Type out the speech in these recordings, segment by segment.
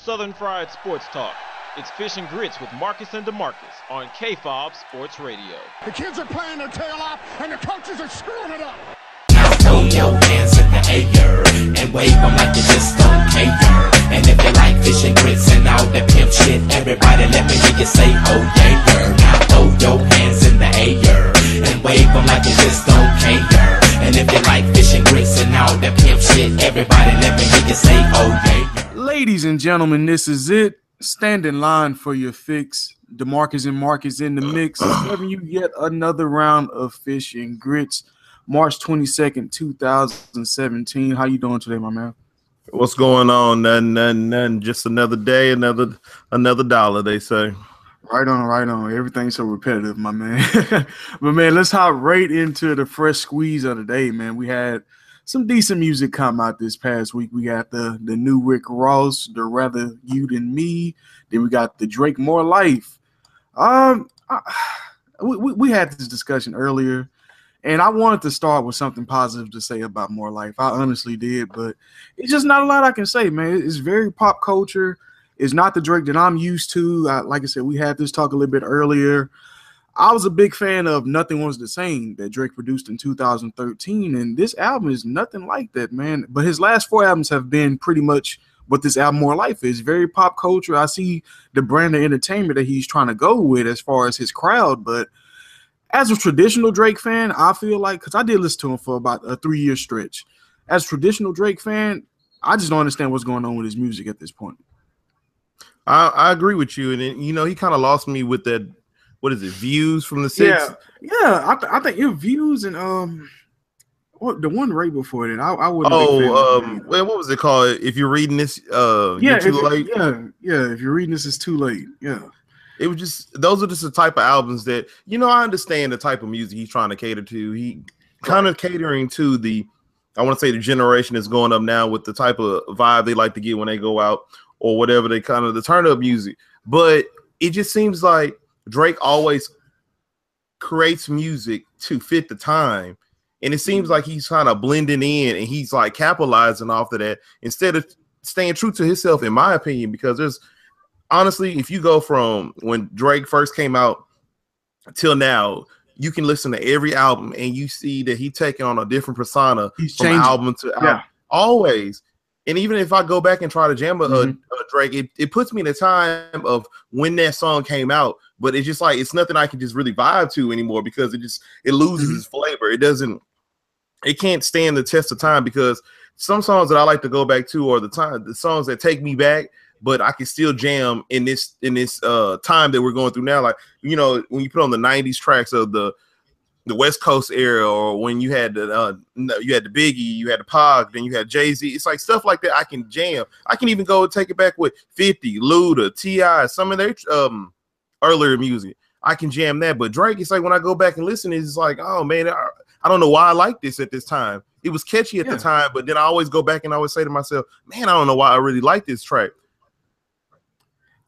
Southern Fried Sports Talk. It's Fish and Grits with Marcus and DeMarcus on KFOB Sports Radio. The kids are playing their tail off, and the coaches are screwing it up. Now throw your hands in the air and wave them like you just don't care. And if you like fish and grits and all that pimp shit, everybody let me hear you say, oh yeah. Now throw your hands in the air and wave them like you just don't care. And if you like fish and grits and all that pimp shit, everybody let me hear you say, oh yeah. Ladies and gentlemen, this is it. Stand in line for your fix. DeMarcus and Marcus in the mix, serving you yet another round of fish and grits. March 22nd, 2017. How you doing today, my man? What's going on? None, none, none. Just another day, another, another dollar. They say. Right on, right on. Everything's so repetitive, my man. but man, let's hop right into the fresh squeeze of the day, man. We had some decent music come out this past week. We got the the new Rick Ross, the Rather You Than Me. Then we got the Drake More Life. Um, I, we, we had this discussion earlier, and I wanted to start with something positive to say about More Life. I honestly did, but it's just not a lot I can say, man. It's very pop culture. It's not the Drake that I'm used to. I, like I said, we had this talk a little bit earlier. I was a big fan of Nothing Was the Same that Drake produced in 2013, and this album is nothing like that, man. But his last four albums have been pretty much what this album More Life is very pop culture. I see the brand of entertainment that he's trying to go with as far as his crowd, but as a traditional Drake fan, I feel like because I did listen to him for about a three year stretch. As a traditional Drake fan, I just don't understand what's going on with his music at this point. I, I agree with you, and then, you know he kind of lost me with that. What is it? Views from the six. Yeah, yeah. I, th- I think your views and um, what the one right before that, I, I wouldn't. Oh, um, well, what was it called? If you're reading this, uh, yeah, too if- late. yeah, yeah. If you're reading this, it's too late. Yeah, It was just those are just the type of albums that you know. I understand the type of music he's trying to cater to. He kind of catering to the, I want to say the generation that's going up now with the type of vibe they like to get when they go out or whatever they kind of the turn up music. But it just seems like Drake always creates music to fit the time. And it seems like he's kind of blending in and he's like capitalizing off of that instead of staying true to himself, in my opinion, because there's honestly, if you go from when Drake first came out till now, you can listen to every album and you see that he taking on a different persona He's from changing. album to album. Yeah. Always. And even if I go back and try to jam a, Mhm. a Drake, it, it puts me in a time of when that song came out. But it's just like it's nothing I can just really vibe to anymore because it just it loses Mhm. its flavor. It doesn't it can't stand the test of time because some songs that I like to go back to are the time the songs that take me back, but I can still jam in this in this uh time that we're going through now. Like you know, when you put on the '90s tracks of the the West Coast era, or when you had the uh, no, you had the Biggie, you had the Pac, then you had Jay Z. It's like stuff like that. I can jam. I can even go take it back with 50, Luda, T.I., some of their um earlier music. I can jam that. But Drake, it's like when I go back and listen, it's like, oh man, I, I don't know why I like this at this time. It was catchy at Yeah. the time, but then I always go back and I always say to myself, man, I don't know why I really like this track.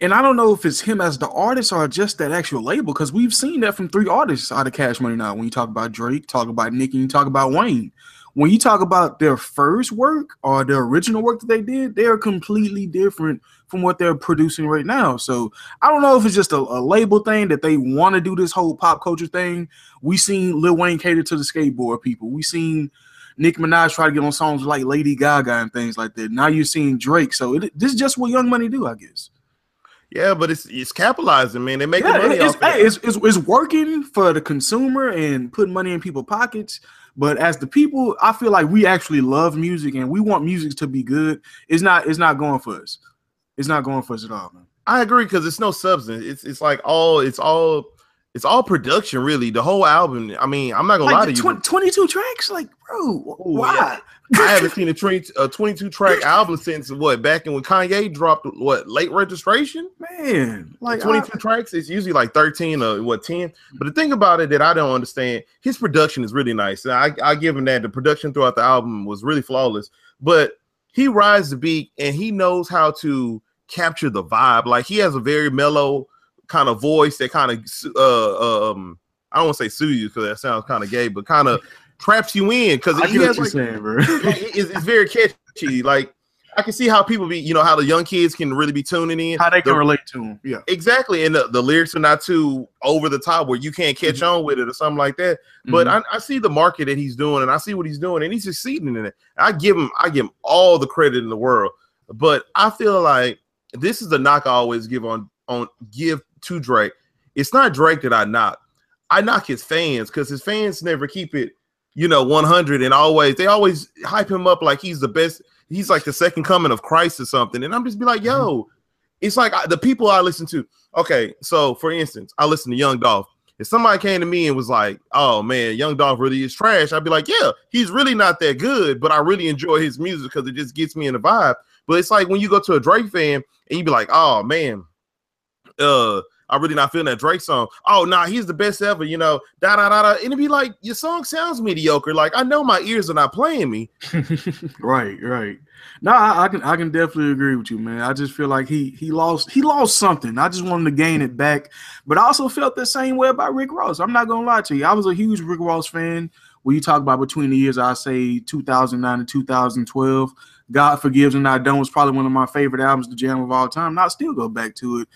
And I don't know if it's him as the artist or just that actual label because we've seen that from three artists out of Cash Money now. When you talk about Drake, talk about Nicki, you talk about Wayne. When you talk about their first work or the original work that they did, they are completely different from what they're producing right now. So I don't know if it's just a, a label thing that they want to do this whole pop culture thing. We seen Lil Wayne cater to the skateboard people. We seen Nicki Minaj try to get on songs like Lady Gaga and things like that. Now you're seeing Drake. So it, this is just what Young Money do, I guess. Yeah, but it's it's capitalizing, man. They're making Yeah, money it's, off hey, it. it's, it's, it's working for the consumer and putting money in people's pockets. But as the people, I feel like we actually love music and we want music to be good. It's not it's not going for us. It's not going for us at all, man. I agree because it's no substance. It's it's like all it's all it's all production, really. The whole album. I mean, I'm not gonna lie to you. 22 tracks, like, bro, why? I haven't seen a, 20, a 22 track album since what back in when Kanye dropped what late registration. Man, like Like 22 tracks, it's usually like 13 or what 10. But the thing about it that I don't understand, his production is really nice. And I, I give him that. The production throughout the album was really flawless. But he rides the beat and he knows how to capture the vibe. Like he has a very mellow kind of voice that kind of uh um I don't want to say soothe you because that sounds kind of gay, but kind of traps you in because I he has like saying, it's, it's very catchy. Like I can see how people be, you know, how the young kids can really be tuning in. How they can The- relate to him. Yeah. Exactly, and the, the lyrics are not too over the top where you can't catch on with it or something like that. But Mhm. I, I see the market that he's doing, and I see what he's doing, and he's succeeding in it. I give him, I give him all the credit in the world. But I feel like this is the knock I always give on on give to Drake. It's not Drake that I knock. I knock his fans because his fans never keep it, you know, 100 and always they always hype him up like he's the best. He's like the second coming of Christ or something. And I'm just be like, yo, it's like I, the people I listen to. Okay, so for instance, I listen to Young Dolph. If somebody came to me and was like, "Oh man, Young Dolph really is trash," I'd be like, "Yeah, he's really not that good, but I really enjoy his music because it just gets me in the vibe." But it's like when you go to a Drake fan and you be like, "Oh man, uh, I really not feeling that Drake song. Oh, nah, he's the best ever, you know, da da da da. And it'd be like, your song sounds mediocre. Like, I know my ears are not playing me. right, right. No, I, I can I can definitely agree with you, man. I just feel like he he lost he lost something. I just wanted to gain it back, but I also felt the same way about Rick Ross. I'm not gonna lie to you. I was a huge Rick Ross fan. When you talk about between the years, I say 2009 and 2012. God Forgives and I Don't was probably one of my favorite albums the jam of all time. And I still go back to it.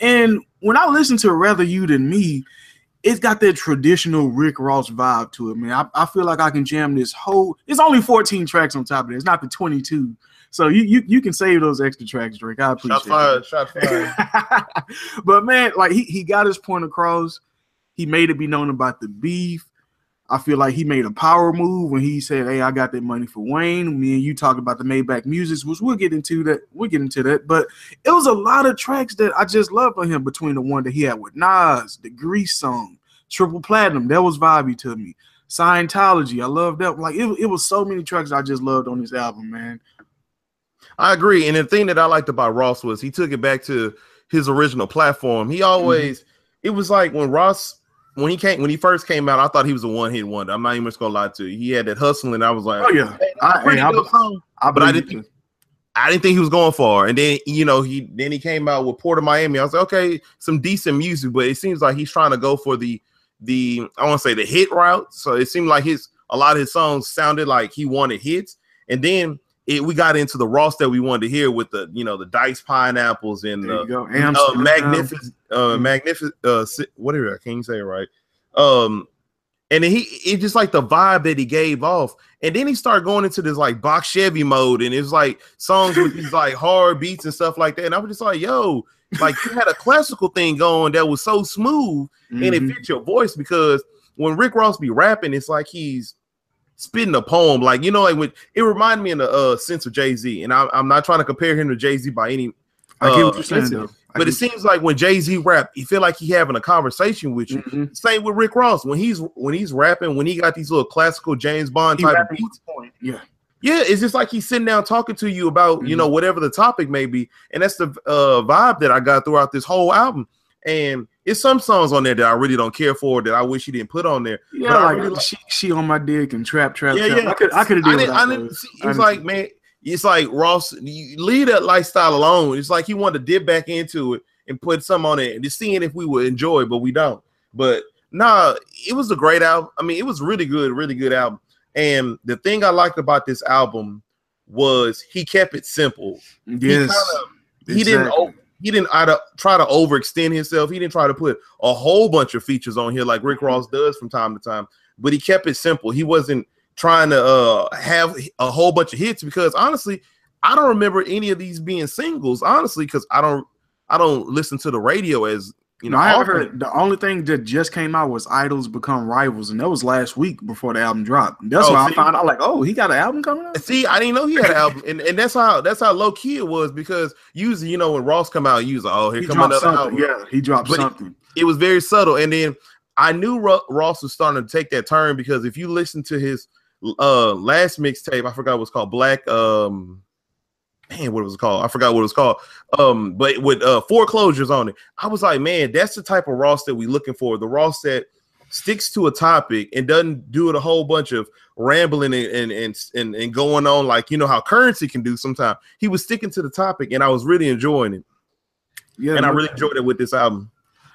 And when I listen to Rather You Than Me, it's got that traditional Rick Ross vibe to it, man. I, I feel like I can jam this whole. It's only 14 tracks on top of it. It's not the 22. So you you, you can save those extra tracks, Drake. I appreciate Shot fired, shot fired. but man, like he, he got his point across. He made it be known about the beef. I feel like he made a power move when he said, Hey, I got that money for Wayne. Me and you talk about the Maybach music, which we'll get into that. We'll get into that. But it was a lot of tracks that I just love on him between the one that he had with Nas, the Grease song, Triple Platinum. That was vibey to me. Scientology, I love that. Like it, it was so many tracks I just loved on this album, man. I agree. And the thing that I liked about Ross was he took it back to his original platform. He mm-hmm. always, it was like when Ross, when he came, when he first came out, I thought he was a one hit wonder. I'm not even gonna lie to you. He had that hustling. I was like, Oh yeah, hey, I, I, song. I but I didn't it. I didn't think he was going far. And then you know he then he came out with Port of Miami. I was like, okay, some decent music, but it seems like he's trying to go for the the I want to say the hit route. So it seemed like his a lot of his songs sounded like he wanted hits, and then it, we got into the Ross that we wanted to hear with the you know the Dice pineapples and There the uh, magnificent uh Mhm. magnificent uh whatever I can't say it right. Um and then he it just like the vibe that he gave off. And then he started going into this like box Chevy mode, and it was like songs with these like hard beats and stuff like that. And I was just like, yo, like you had a classical thing going that was so smooth and it Mhm. fits your voice because when Rick Ross be rapping, it's like he's spitting a poem. Like, you know, like when it reminded me in the uh sense of Jay-Z. And I, I'm not trying to compare him to Jay-Z by any I get uh, what you're saying, incident. though. I But it seems like when Jay Z rap, you feel like he having a conversation with you. Mhm. Same with Rick Ross when he's when he's rapping, when he got these little classical James Bond He type of beats. with a point. Yeah. Yeah, it's just like he's sitting down talking to you about you Mm-hmm. know whatever the topic may be, and that's the uh, vibe that I got throughout this whole album. And it's some songs on there that I really don't care for that I wish he didn't put on there. Yeah, like, really she, she on my dick and trap, trap, Yeah, trap. yeah. I could, I could have I did I didn't see, it's like see- man, it's like Ross, you leave that lifestyle alone. It's like he wanted to dip back into it and put some on it and just seeing if we would enjoy it, but we don't. But nah, it was a great album. I mean, it was really good, really good album. And the thing I liked about this album was he kept it simple. yes, He, kinda, he didn't exactly. He didn't try to try to overextend himself. He didn't try to put a whole bunch of features on here like Rick Mm-hmm. Ross does from time to time. But he kept it simple. He wasn't trying to uh, have a whole bunch of hits because honestly, I don't remember any of these being singles. Honestly, because I don't I don't listen to the radio as you know. no, I haven't heard. The only thing that just came out was "Idols Become Rivals," and that was last week before the album dropped. That's Oh, why I see? found out. Like, oh, he got an album coming out. See, I didn't know he had an album, and, and that's how that's how low key it was because usually, you know, when Ross come out, like, oh, here He come another something. album. Yeah, he dropped But something. it was very subtle. And then I knew Ro- Ross was starting to take that turn because if you listen to his uh last mixtape, I forgot what's called, Black um man, what was it was called? I forgot what it was called. Um, but with uh foreclosures on it, I was like, man, that's the type of Ross that we looking for. The Ross that sticks to a topic and doesn't do it a whole bunch of rambling and and and, and, going on like you know how currency can do sometimes. He was sticking to the topic and I was really enjoying it. Yeah, And I no- really enjoyed it with this album.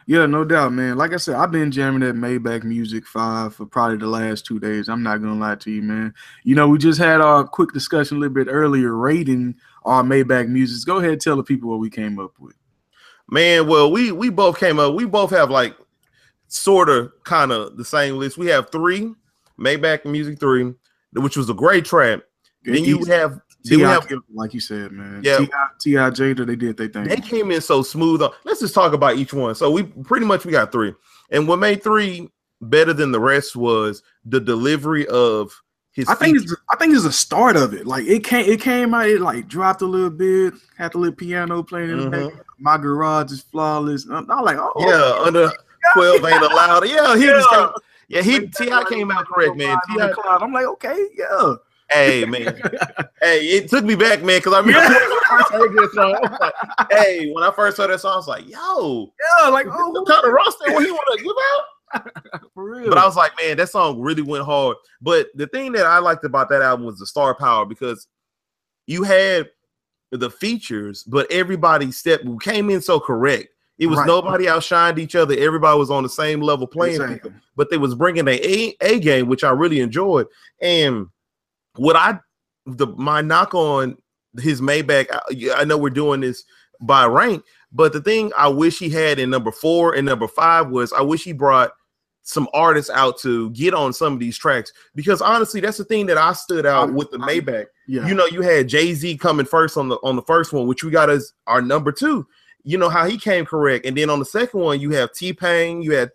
Yeah, no doubt, man. Like I said, I've been jamming that Maybach Music 5 for probably the last two days. I'm not gonna lie to you, man. You know, we just had our quick discussion a little bit earlier rating our Maybach music. Go ahead and tell the people what we came up with. Man, well, we we both came up. We both have like sort of kind of the same list. We have three Maybach Music Three, which was a great track. Then you have T.I. have like you said, man. Yeah. T.I. Jada, they did their thing. they came in so smooth. Let's just talk about each one. So we pretty much we got three, and what made three better than the rest was the delivery of his. I think features. it's I think it's the start of it. Like it came it came out, it like dropped a little bit, had the little piano playing in the Mhm. back. My garage is flawless. I'm, I'm like, oh yeah under twelve ain't allowed. Yeah, he just Yeah. came, yeah he T.I. came out correct, man. T.I., cloud. I'm like, okay, yeah. hey man, hey, it took me back, man, because I remember when I first heard this song. I was like, hey, when I first heard that song, I was like, yo, Yeah, like oh what kind of roster what he want to give out? for real. But I was like, man, that song really went hard. But the thing that I liked about that album was the star power because you had the features, but everybody stepped who came in so correct. It was Right. nobody outshined each other. Everybody was on the same level playing, Exactly. but they was bringing a, a game, which I really enjoyed. And what I the my knock on his Maybach, I, I know we're doing this by rank, but the thing I wish he had in number four and number five was I wish he brought some artists out to get on some of these tracks because honestly, that's the thing that I stood out I'm- with the Maybach. yeah. You know, you had Jay Z coming first on the on the first one, which we got as our number two. You know how he came correct, and then on the second one, you have T Pain, you had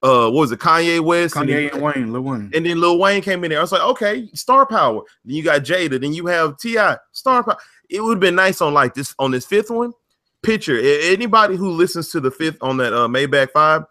uh, what was it, Kanye West, and then- Kanye and Wayne, Lil Wayne. and then Lil Wayne came in there. I was like, okay, star power. Then you got Jada. Then you have T.I. star power. It would have been nice on like this on this fifth one. Picture anybody who listens to the fifth on that uh, Maybach Five.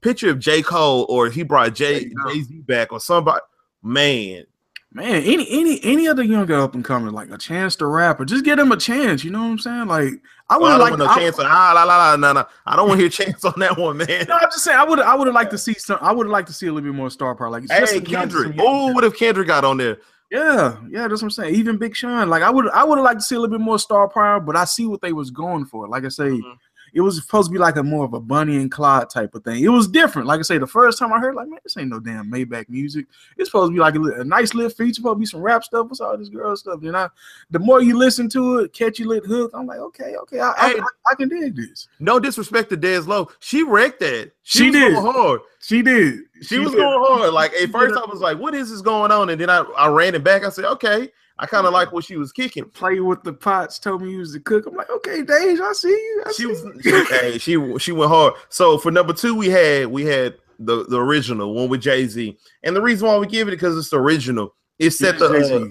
Picture of J Cole or he brought Jay you go. Jay Z back or somebody. Man, Man, any any any other younger up and coming, like a chance to rap or just get him a chance. You know what I'm saying? Like I would like want no I- chance. Of, ah, la, la, la, no, no. I don't want to hear chance on that one, man. No, I'm just saying I would I would have liked to see some. I would have liked to see a little bit more star power. Like Hey, Kendrick. Oh, what if Kendrick got on there? Yeah, yeah, that's what I'm saying. Even Big Sean, like I would, I would have liked to see a little bit more star power, but I see what they was going for. Like I say, Mhm. It was supposed to be like a more of a Bonnie and Clyde type of thing. It was different. Like I say, the first time I heard, like, man, this ain't no damn Maybach music. It's supposed to be like a, a nice little feature, supposed to be some rap stuff. What's all this girl stuff? And I, the more you listen to it, catchy lit hook. I'm like, okay, okay, I, I. I, I can dig this. No disrespect to Dej Loaf. She wrecked that. She was did. hard. She did. She, was did. going hard. Like at first. I was like, "What is this going on?" And then I, I ran it back. I said, "Okay." I kind of like what she was kicking. Play with the pots. Told me you was the cook. I'm like, okay, Dage, I see you. I She see was, you. she, hey, she she went hard. So for number two, we had we had the the original one with Jay Z, and the reason why we give it because it's the original. It set Yes, the uh,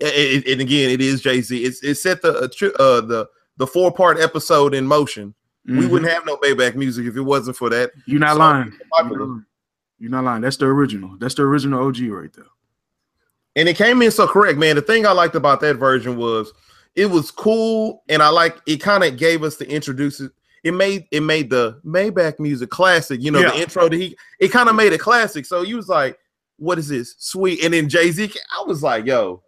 it- it- and again, it is Jay Z. It's it set the uh, tri- uh, the the four part episode in motion. We Mhm. wouldn't have no Maybach music if it wasn't for that. You're not So lying. You're popular. not lying. You're not lying. That's the original. That's the original OG right there. And it came in so correct, man. The thing I liked about that version was it was cool, and I like it. Kind of gave us the introduce it. Made it made the Maybach music classic. You know, Yeah. the intro that he it kind of made it classic. So you was like, "What is this? Sweet." And then Jay Z, I was like, "Yo."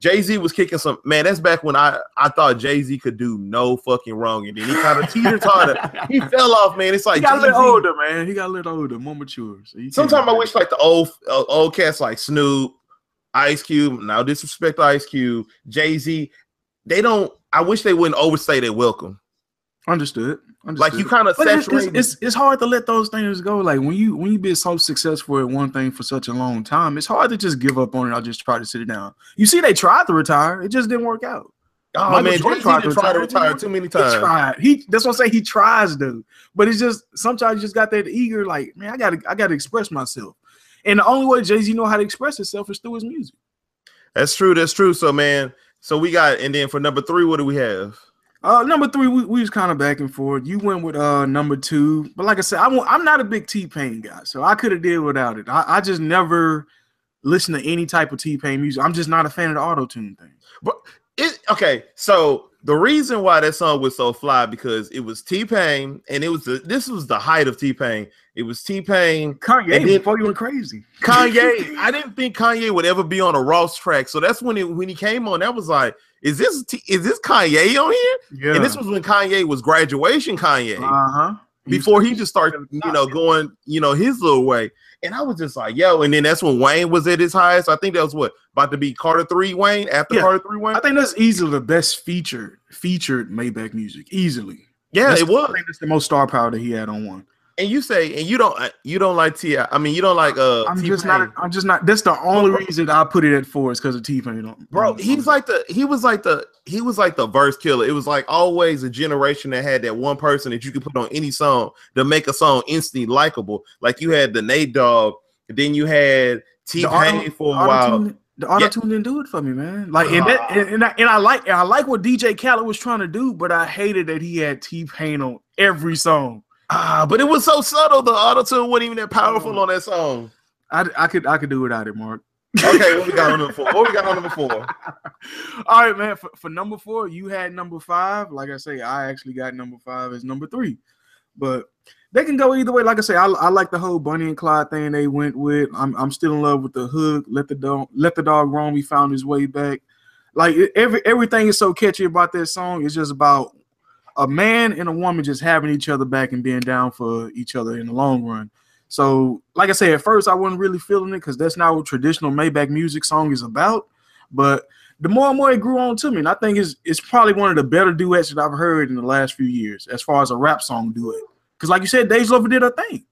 Jay Z was kicking some man. That's back when I I thought Jay Z could do no fucking wrong, and then he kind of teeter totter. He fell off, man. It's like he got a little older, man. He got a little older, more mature. So Sometimes I wish like the old uh, old cats like Snoop, Ice Cube. Now disrespect Ice Cube, Jay Z. They don't. I wish they wouldn't overstay their welcome. understood. understood. Like you kind of But it's, it's, it's hard to let those things go. Like when you when you been so successful at one thing for such a long time, it's hard to just give up on it. I'll just try to sit it down. You see, they tried to retire, it just didn't work out. oh Michael man, Jordan tried to tried to retire. retire too many times. He tried. He that's what I say. He tries to, but it's just sometimes you just got that eager. Like man, I gotta I gotta express myself, and the only way Jay Z know how to express himself is through his music. That's true. That's true. So man, so we got and then for number three, what do we have? Uh, number three, we, we was kind of back and forth. You went with uh number two, but like I said, I am I'm not a big T Pain guy, so I could have did without it. I, I just never listen to any type of T Pain music. I'm just not a fan of the auto tune thing. But it okay. So the reason why that song was so fly because it was T Pain and it was the this was the height of T Pain. It was T Pain, Kanye And then- before you went crazy. Kanye. I didn't think Kanye would ever be on a Ross track. So that's when it when he came on. That was like, is this T, is this Kanye on here? Yeah. And this was when Kanye was graduation Kanye. uh huh. before he just started, you know, going, you know, his little way. And I was just like, yo, and then that's when Wayne was at his highest. I think that was what about to be Carter three Wayne after Yeah. Carter three Wayne. I think that's easily the best featured featured Maybach music. Easily. yeah, That's- it was. I think that's the most star power that he had on one. And you say, and you don't, uh, you don't like Ti. I mean, you don't like uh. I'm T-Pain. just not. I'm just not. That's the only reason I put it at four is because of T Pain. bro. He's like the he was like the he was like the verse killer. It was like always a generation that had that one person that you could put on any song to make a song instantly likable. Like you had the Nate Dogg, then you had T Pain for a while. The auto tune didn't do it for me, man. Like, and that, and, and I, and I like, and I like what DJ Khaled was trying to do, but I hated that he had T Pain on every song. Ah, but it was so subtle. The auto tune wasn't even that powerful on that song. I, I could, I could do without it, Mark. Okay, what we got on number four? What we got on number four? All right, man. For, for number four, you had number five. Like I say, I actually got number five as number three, but they can go either way. Like I say, I, I like the whole Bonnie and Clyde thing they went with. I'm, I'm still in love with the hook. Let the dog, let the dog roam. He found his way back. Like every everything is so catchy about that song. It's just about a man and a woman just having each other back and being down for each other in the long run. So, like I said, at first I wasn't really feeling it because that's not what traditional Maybach music song is about. But the more and more it grew on to me, and I think it's it's probably one of the better duets that I've heard in the last few years, as far as a rap song duet. Because, like you said, Dej Loaf did her thing.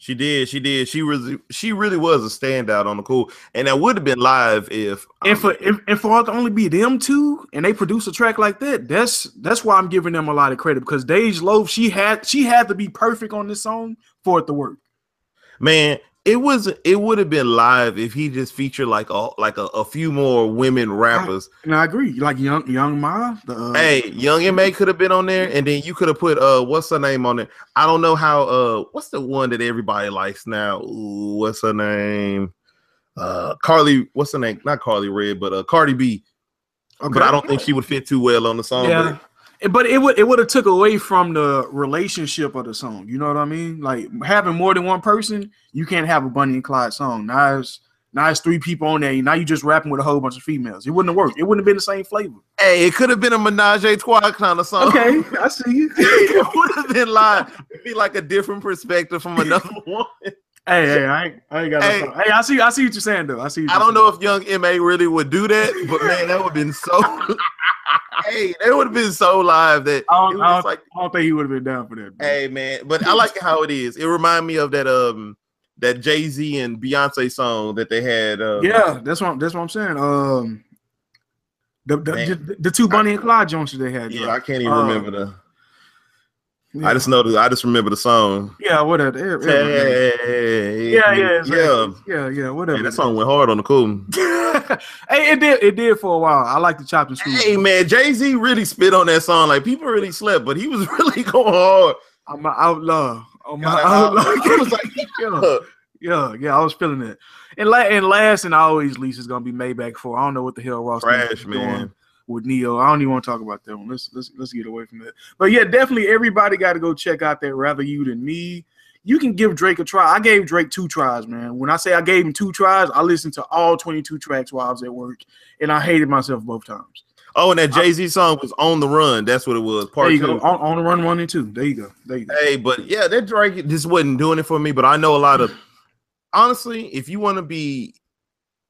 She did. She did. She really, she really was a standout on the cool, and that would have been live if. And for if, and for it to only be them two, and they produce a track like that, that's that's why I'm giving them a lot of credit because Dej Loaf, she had she had to be perfect on this song for it to work. man, it was. It would have been live if he just featured like a like a, a few more women rappers. And I agree, like Young Young M.A, the uh, Hey, Young and May could have been on there, and then you could have put uh, what's her name on there? I don't know how. Uh, what's the one that everybody likes now? Ooh, what's her name? Uh, Carly. What's her name? Not Carly Red, but uh, Cardi B. okay. But I don't think she would fit too well on the song. Yeah. But it would it would have took away from the relationship of the song. You know what I mean? Like having more than one person, you can't have a Bonnie and Clyde song. Now it's now it's three people on there. Now you just rapping with a whole bunch of females. It wouldn't have worked. It wouldn't have been the same flavor. Hey, it could have been a menage a trois kind of song. Okay, I see you. it would have been. It'd be like a different perspective from another one. Hey, hey, I ain't, I ain't got Hey. no. Hey, I see, I see what you're saying though. I see. I don't know if Young M.A really would do that, but man, that would have been so. hey, that would have been so live that I was don't, I, don't, like, I don't think he would have been down for that. bro. hey man. But I like how it is. It reminded me of that um that Jay Z and Beyonce song that they had. Um, yeah, that's what that's what I'm saying. Um, the the, the, the two Bonnie and Clyde joints that they had. yeah. I can't even Uh, remember the. Yeah. I just know the. I just remember the song. yeah, whatever. Yeah, Hey, yeah, yeah, exactly. yeah. yeah, yeah, whatever. Hey, that song went hard on the cool. hey, it did, it did for a while. I like the chopped and screwed. Hey man, Jay Z really spit on that song. Like people really slept, but he was really going hard. I'm an outlaw. I'm an Yeah, uh, outlaw. I was like, yeah, uh. yeah, yeah, I was feeling it. And la- and last and always least is gonna be Maybach four. I don't know what the hell Ross Trash, is doing man. With Ne-Yo. I don't even want to talk about that one. Let's let's let's get away from that. But yeah, definitely everybody got to go check out that Rather You Than Me. You can give Drake a try. I gave Drake two tries, man. When I say I gave him two tries, I listened to all 22 tracks while I was at work, and I hated myself both times. Oh, and that Jay Z song was on the run. That's what it was. Part there you two. go. On, on the run one and two. There you go. There you go. Hey, but yeah, that Drake just wasn't doing it for me. But I know a lot of honestly, if you want to be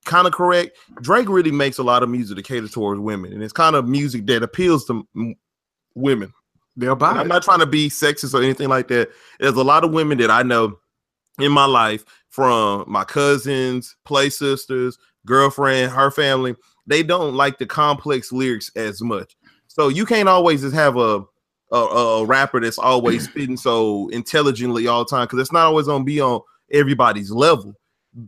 kind of correct, Drake really makes a lot of music to cater towards women, and it's kind of music that appeals to mm, women. They'll buy I'm not trying to be sexist or anything like that. There's a lot of women that I know in my life, from my cousins, play sisters, girlfriend, her family. They don't like the complex lyrics as much. So you can't always just have a a, a rapper that's always spitting so intelligently all the time because it's not always gonna be on everybody's level.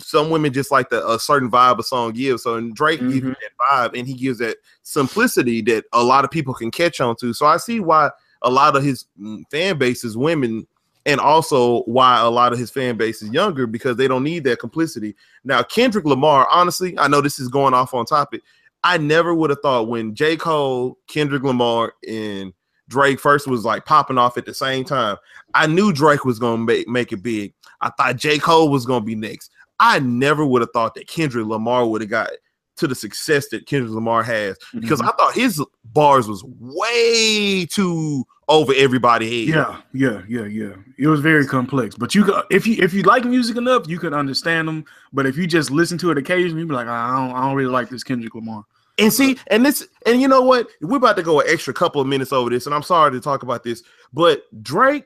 Some women just like the a certain vibe a song gives. So and Drake gives you Mhm. that vibe, and he gives that simplicity that a lot of people can catch on to. So I see why a lot of his mm, fan base is women, and also why a lot of his fan base is younger because they don't need that complicity. Now, Kendrick Lamar, honestly, I know this is going off on topic. I never would have thought when J. Cole, Kendrick Lamar, and Drake first was like popping off at the same time. I knew Drake was gonna make, make it big. I thought J. Cole was gonna be next. I never would have thought that Kendrick Lamar would have got to the success that Kendrick Lamar has because mm-hmm. I thought his bars was way too over everybody head. Yeah, yeah, yeah, yeah. It was very complex, but you could if you if you like music enough, you can understand them. But if you just listen to it occasionally, you be like, I don't, I don't really like this Kendrick Lamar. And see, and this, and you know what? We're about to go an extra couple of minutes over this, and I'm sorry to talk about this, but Drake,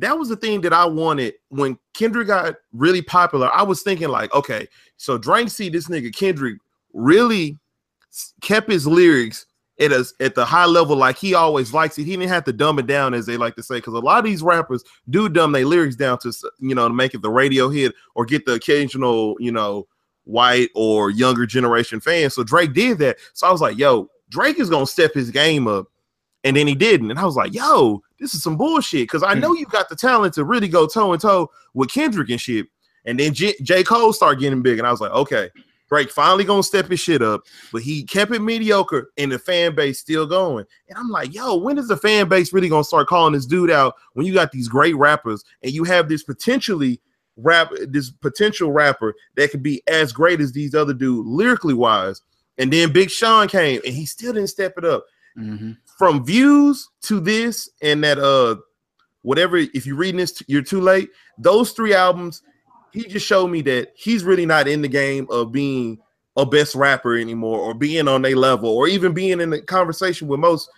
that was the thing that I wanted when Kendrick got really popular. I was thinking, like, okay, so Drake see this nigga Kendrick really kept his lyrics at a, at the high level like he always likes it. He didn't have to dumb it down, as they like to say, because a lot of these rappers do dumb their lyrics down to you know to make it the radio hit or get the occasional you know white or younger generation fans. So Drake did that. So I was like, yo, Drake is gonna step his game up. And then he didn't. And I was like, yo, this is some bullshit. Cause I know you got the talent to really go toe and toe with Kendrick and shit. And then J-, J. Cole started getting big. And I was like, okay, Drake finally gonna step his shit up. But he kept it mediocre and the fan base still going. And I'm like, yo, when is the fan base really gonna start calling this dude out when you got these great rappers and you have this potentially rap this potential rapper that could be as great as these other dude lyrically wise. And then Big Sean came and he still didn't step it up. Mm-hmm. From views to this and that uh whatever if you're reading this you're too late. Those three albums, he just showed me that he's really not in the game of being a best rapper anymore or being on a level or even being in the conversation with most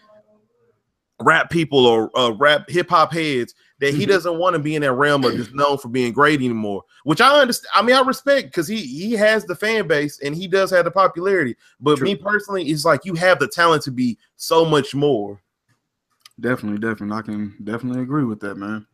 rap people or uh, rap hip hop heads that he Mhm. doesn't want to be in that realm of just known for being great anymore. Which I understand. I mean, I respect because he he has the fan base and he does have the popularity. But True. me personally, it's like you have the talent to be so much more. Definitely, definitely. I can definitely agree with that, man.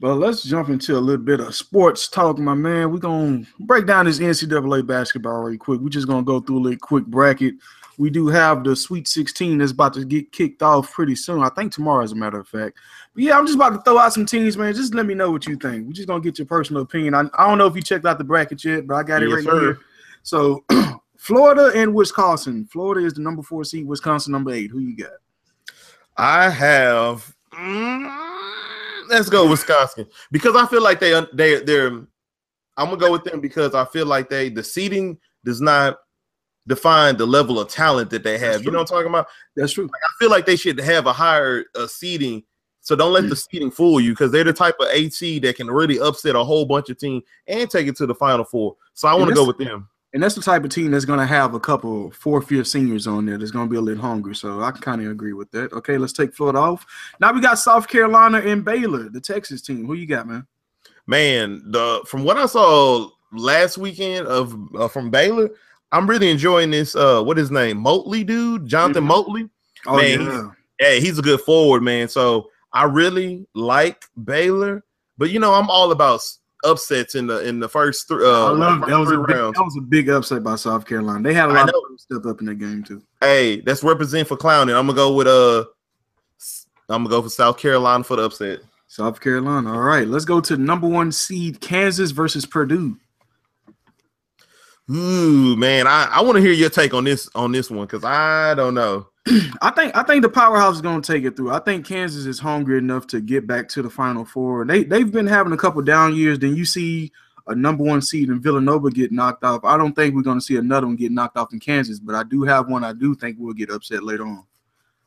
But let's jump into a little bit of sports talk, my man. We're gonna break down this NCAA basketball really quick. We're just gonna go through a little quick bracket. We do have the Sweet 16 that's about to get kicked off pretty soon. I think tomorrow, as a matter of fact. Yeah, I'm just about to throw out some teams, man. Just let me know what you think. We're just gonna get your personal opinion. I, I don't know if you checked out the bracket yet, but I got it Yes, right sir. here. So Florida and Wisconsin. Florida is the number four seed, Wisconsin number eight. Who you got? I have. mm, let's go Wisconsin because I feel like they they they're. I'm gonna go with them because I feel like they the seating does not define the level of talent that they have. You know what I'm talking about? That's true. I feel like they should have a higher uh, seating. So don't let the seeding fool you because they're the type of AT that can really upset a whole bunch of teams and take it to the final four. So I want to go with them. And that's the type of team that's going to have a couple fourth year seniors on there that's going to be a little hungry. So I kind of agree with that. Okay, let's take Florida off. Now we got South Carolina and Baylor, the Texas team. Who you got, man? Man, the from what I saw last weekend of uh, from Baylor, I'm really enjoying this. Uh, what his name? Motley dude, Jonathan Mhm. Motley. Oh, Man, yeah. Hey, he's a good forward, man. So I really like Baylor, but you know I'm all about upsets in the in the first three. Uh, I love that was a big, rounds. that was a big upset by South Carolina. They had a lot of step up in the game too. Hey, that's represent for clowning. I'm gonna go with uh, I'm gonna go for South Carolina for the upset. South Carolina. All right, let's go to number one seed Kansas versus Purdue. Ooh, man, I, I want to hear your take on this on this one because I don't know. I think I think the powerhouse is going to take it through. I think Kansas is hungry enough to get back to the Final Four. They they've been having a couple down years. Then you see a number one seed in Villanova get knocked off. I don't think we're going to see another one get knocked off in Kansas, but I do have one. I do think we'll get upset later on.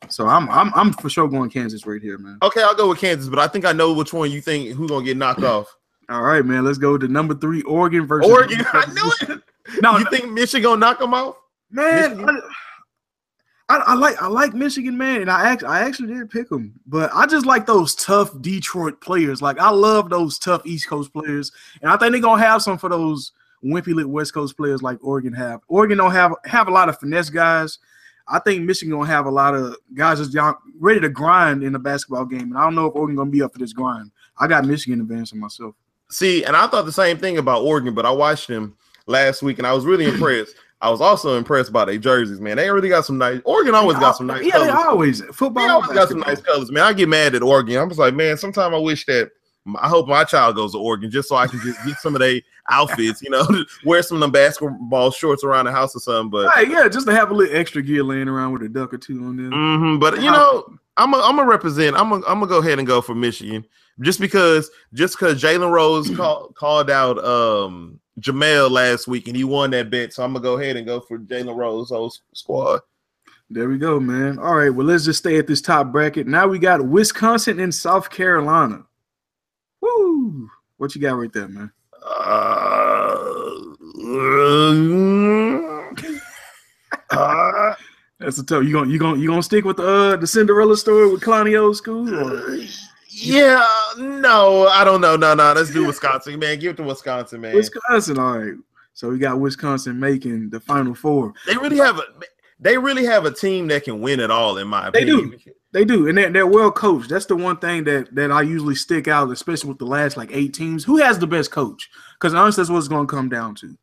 So I'm I'm I'm for sure going Kansas right here, man. Okay, I'll go with Kansas, but I think I know which one you think who's gonna get knocked off. All right, man. Let's go to number three, Oregon versus Oregon, I knew it. No, you think Michigan gonna knock them off? Man, Michigan? I, I, like I like Michigan, man, and I actually I actually did pick them, but I just like those tough Detroit players. Like I love those tough East Coast players, and I think they're gonna have some for those wimpy lit West Coast players like Oregon have. Oregon don't have have a lot of finesse guys. I think Michigan gonna have a lot of guys that's ready to grind in the basketball game, and I don't know if Oregon gonna be up for this grind. I got Michigan advancing myself. See, and I thought the same thing about Oregon, but I watched them last week and I was really impressed. I was also impressed by their jerseys, man. They really got some nice. Oregon always got some nice Yeah, they always football. They always got some nice colors, man. I get mad at Oregon. I'm just like, man, sometimes I wish that I hope my child goes to Oregon just so I can just get some of their outfits, you know, wear some of them basketball shorts around the house or something. But Hey, yeah, just to have a little extra gear laying around with a duck or two on there. Mhm, but you know, I'm a, I'm gonna represent. I'm gonna I'm gonna go ahead and go for Michigan just because just because Jalen Rose call, called out um Jamel last week and he won that bet, so I'm gonna go ahead and go for Jalen Rose whole squad. There we go, man. All right, well, let's just stay at this top bracket. Now we got Wisconsin and South Carolina. Woo! What you got right there, man? Uh, That's a tough. You gonna you gonna you gonna stick with the uh, the Cinderella story with Clowney Old School? Or yeah, no, I don't know. No, no, let's do Wisconsin, man. Give it to Wisconsin, man. Wisconsin, all right. So we got Wisconsin making the Final Four. They really have a they really have a team that can win it all, in my opinion. They do. They do, and they're, they're well coached. That's the one thing that that I usually stick out, especially with the last like eight teams. Who has the best coach? Because honestly, that's what it's going to come down to.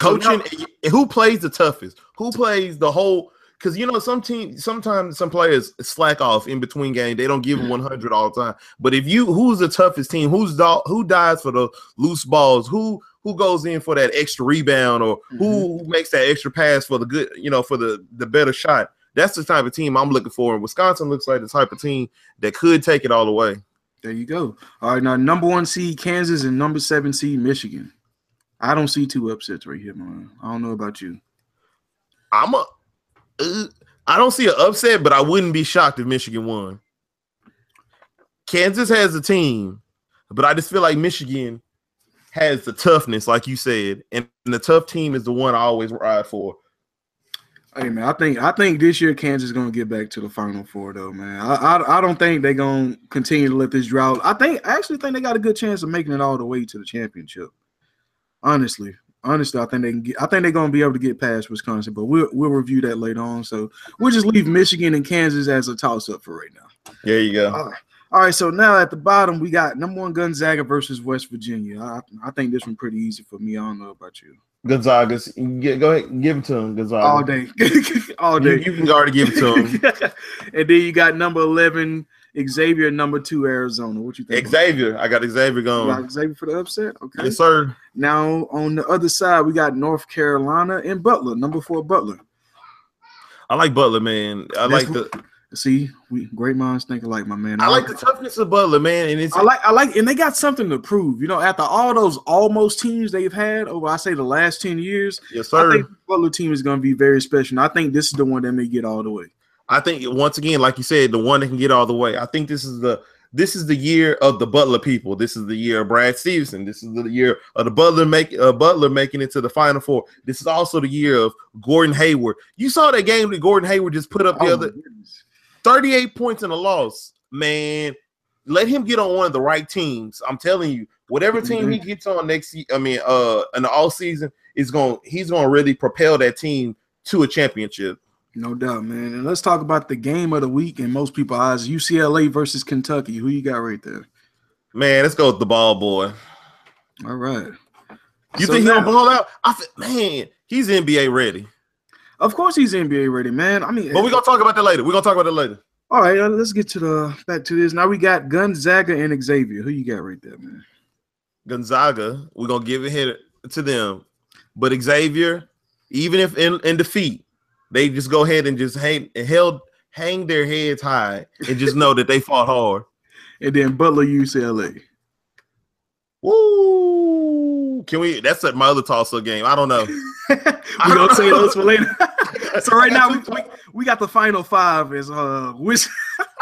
Coaching, who plays the toughest? Who plays the whole? Because you know, some team, sometimes some players slack off in between games. They don't give mm. 100 all the time. But if you, who's the toughest team? Who's do, who dies for the loose balls? Who who goes in for that extra rebound or who mm-hmm. makes that extra pass for the good? You know, for the the better shot. That's the type of team I'm looking for. And Wisconsin looks like the type of team that could take it all the way. There you go. All right, now number one seed Kansas and number seven seed Michigan. I don't see two upsets right here, man. I don't know about you. I'm a. I don't see an upset, but I wouldn't be shocked if Michigan won. Kansas has a team, but I just feel like Michigan has the toughness, like you said, and the tough team is the one I always ride for. Hey man, I think I think this year Kansas is gonna get back to the Final Four though, man. I I, I don't think they're gonna continue to let this drought. I think I actually think they got a good chance of making it all the way to the championship. Honestly, honestly, I think they can get. I think they're gonna be able to get past Wisconsin, but we'll we'll review that later on. So we'll just leave Michigan and Kansas as a toss up for right now. There you go. All right. All right, so now at the bottom we got number one Gonzaga versus West Virginia. I, I think this one pretty easy for me. I don't know about you. Gonzaga's. Go ahead, give it to him, Gonzaga. All day, all You, day. you can already give it to him. and then you got number eleven Xavier, number two Arizona. What you think? Xavier, I got Xavier You going. got Xavier for the upset. Okay. Yes, sir. Now on the other side we got North Carolina and Butler, number four Butler. I like Butler, man. I That's like what- the See, we great minds think alike, my man. I like the toughness of Butler, man. And it's I like, I like, and they got something to prove. You know, after all those almost teams they've had over, I say the last ten years, yes, I sir. think the Butler team is going to be very special. And I think this is the one that may get all the way. I think once again, like you said, the one that can get all the way. I think this is the this is the year of the Butler people. This is the year of Brad Stevenson. This is the year of the Butler make uh, Butler making it to the Final Four. This is also the year of Gordon Hayward. You saw that game that Gordon Hayward just put up the Oh, other 38 points in a loss. Man, let him get on one of the right teams. I'm telling you, whatever team he gets on next I mean uh in the all season is going he's going to really propel that team to a championship. No doubt, man. And let's talk about the game of the week in most people's eyes: UCLA versus Kentucky. Who you got right there? Man, let's go with the ball boy. All right. You So think now- he'll ball out? I th- man, he's NBA ready. Of course, he's NBA ready, man. I mean, But we're gonna talk about that later. We're gonna talk about that later. all right. uh, Let's get to the back to this. Now we got Gonzaga and Xavier. Who you got right there, man? Gonzaga, we're gonna give it hit to them. But Xavier, even if in, in defeat, they just go ahead and just hang held hang their heads high and just know that they fought hard. And then Butler, UCLA. Woo! Can we? That's at my other toss-up game. I don't know. we gonna say those for later. so right now we, we, we got the final five is uh Wis-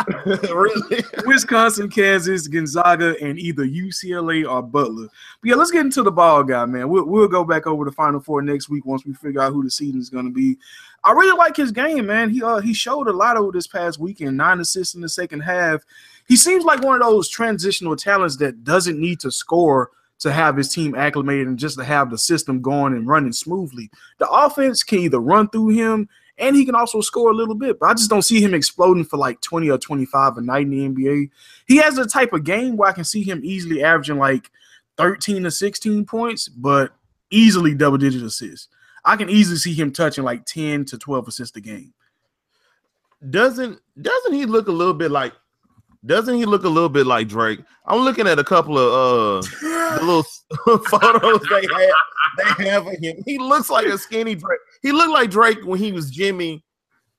really? Wisconsin, Kansas, Gonzaga, and either UCLA or Butler. But yeah, let's get into the ball guy, man. We'll, we'll go back over the final four next week once we figure out who the season is gonna be. I really like his game, man. He uh he showed a lot over this past weekend, nine assists in the second half. He seems like one of those transitional talents that doesn't need to score to have his team acclimated and just to have the system going and running smoothly. The offense can either run through him and he can also score a little bit, but I just don't see him exploding for like 20 or 25 a night in the NBA. He has the type of game where I can see him easily averaging like 13 to 16 points, but easily double digit assists. I can easily see him touching like 10 to 12 assists a game. doesn't doesn't he look a little bit like doesn't he look a little bit like Drake? I'm looking at a couple of uh little photos they have they have of him. He looks like a skinny Drake. He looked like Drake when he was Jimmy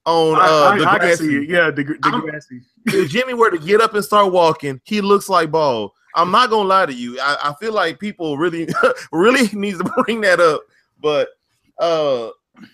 on uh I, I, the I can see it. Yeah, the, Degrassi. If Jimmy were to get up and start walking, he looks like ball. I'm not gonna lie to you. I, I feel like people really really needs to bring that up. But uh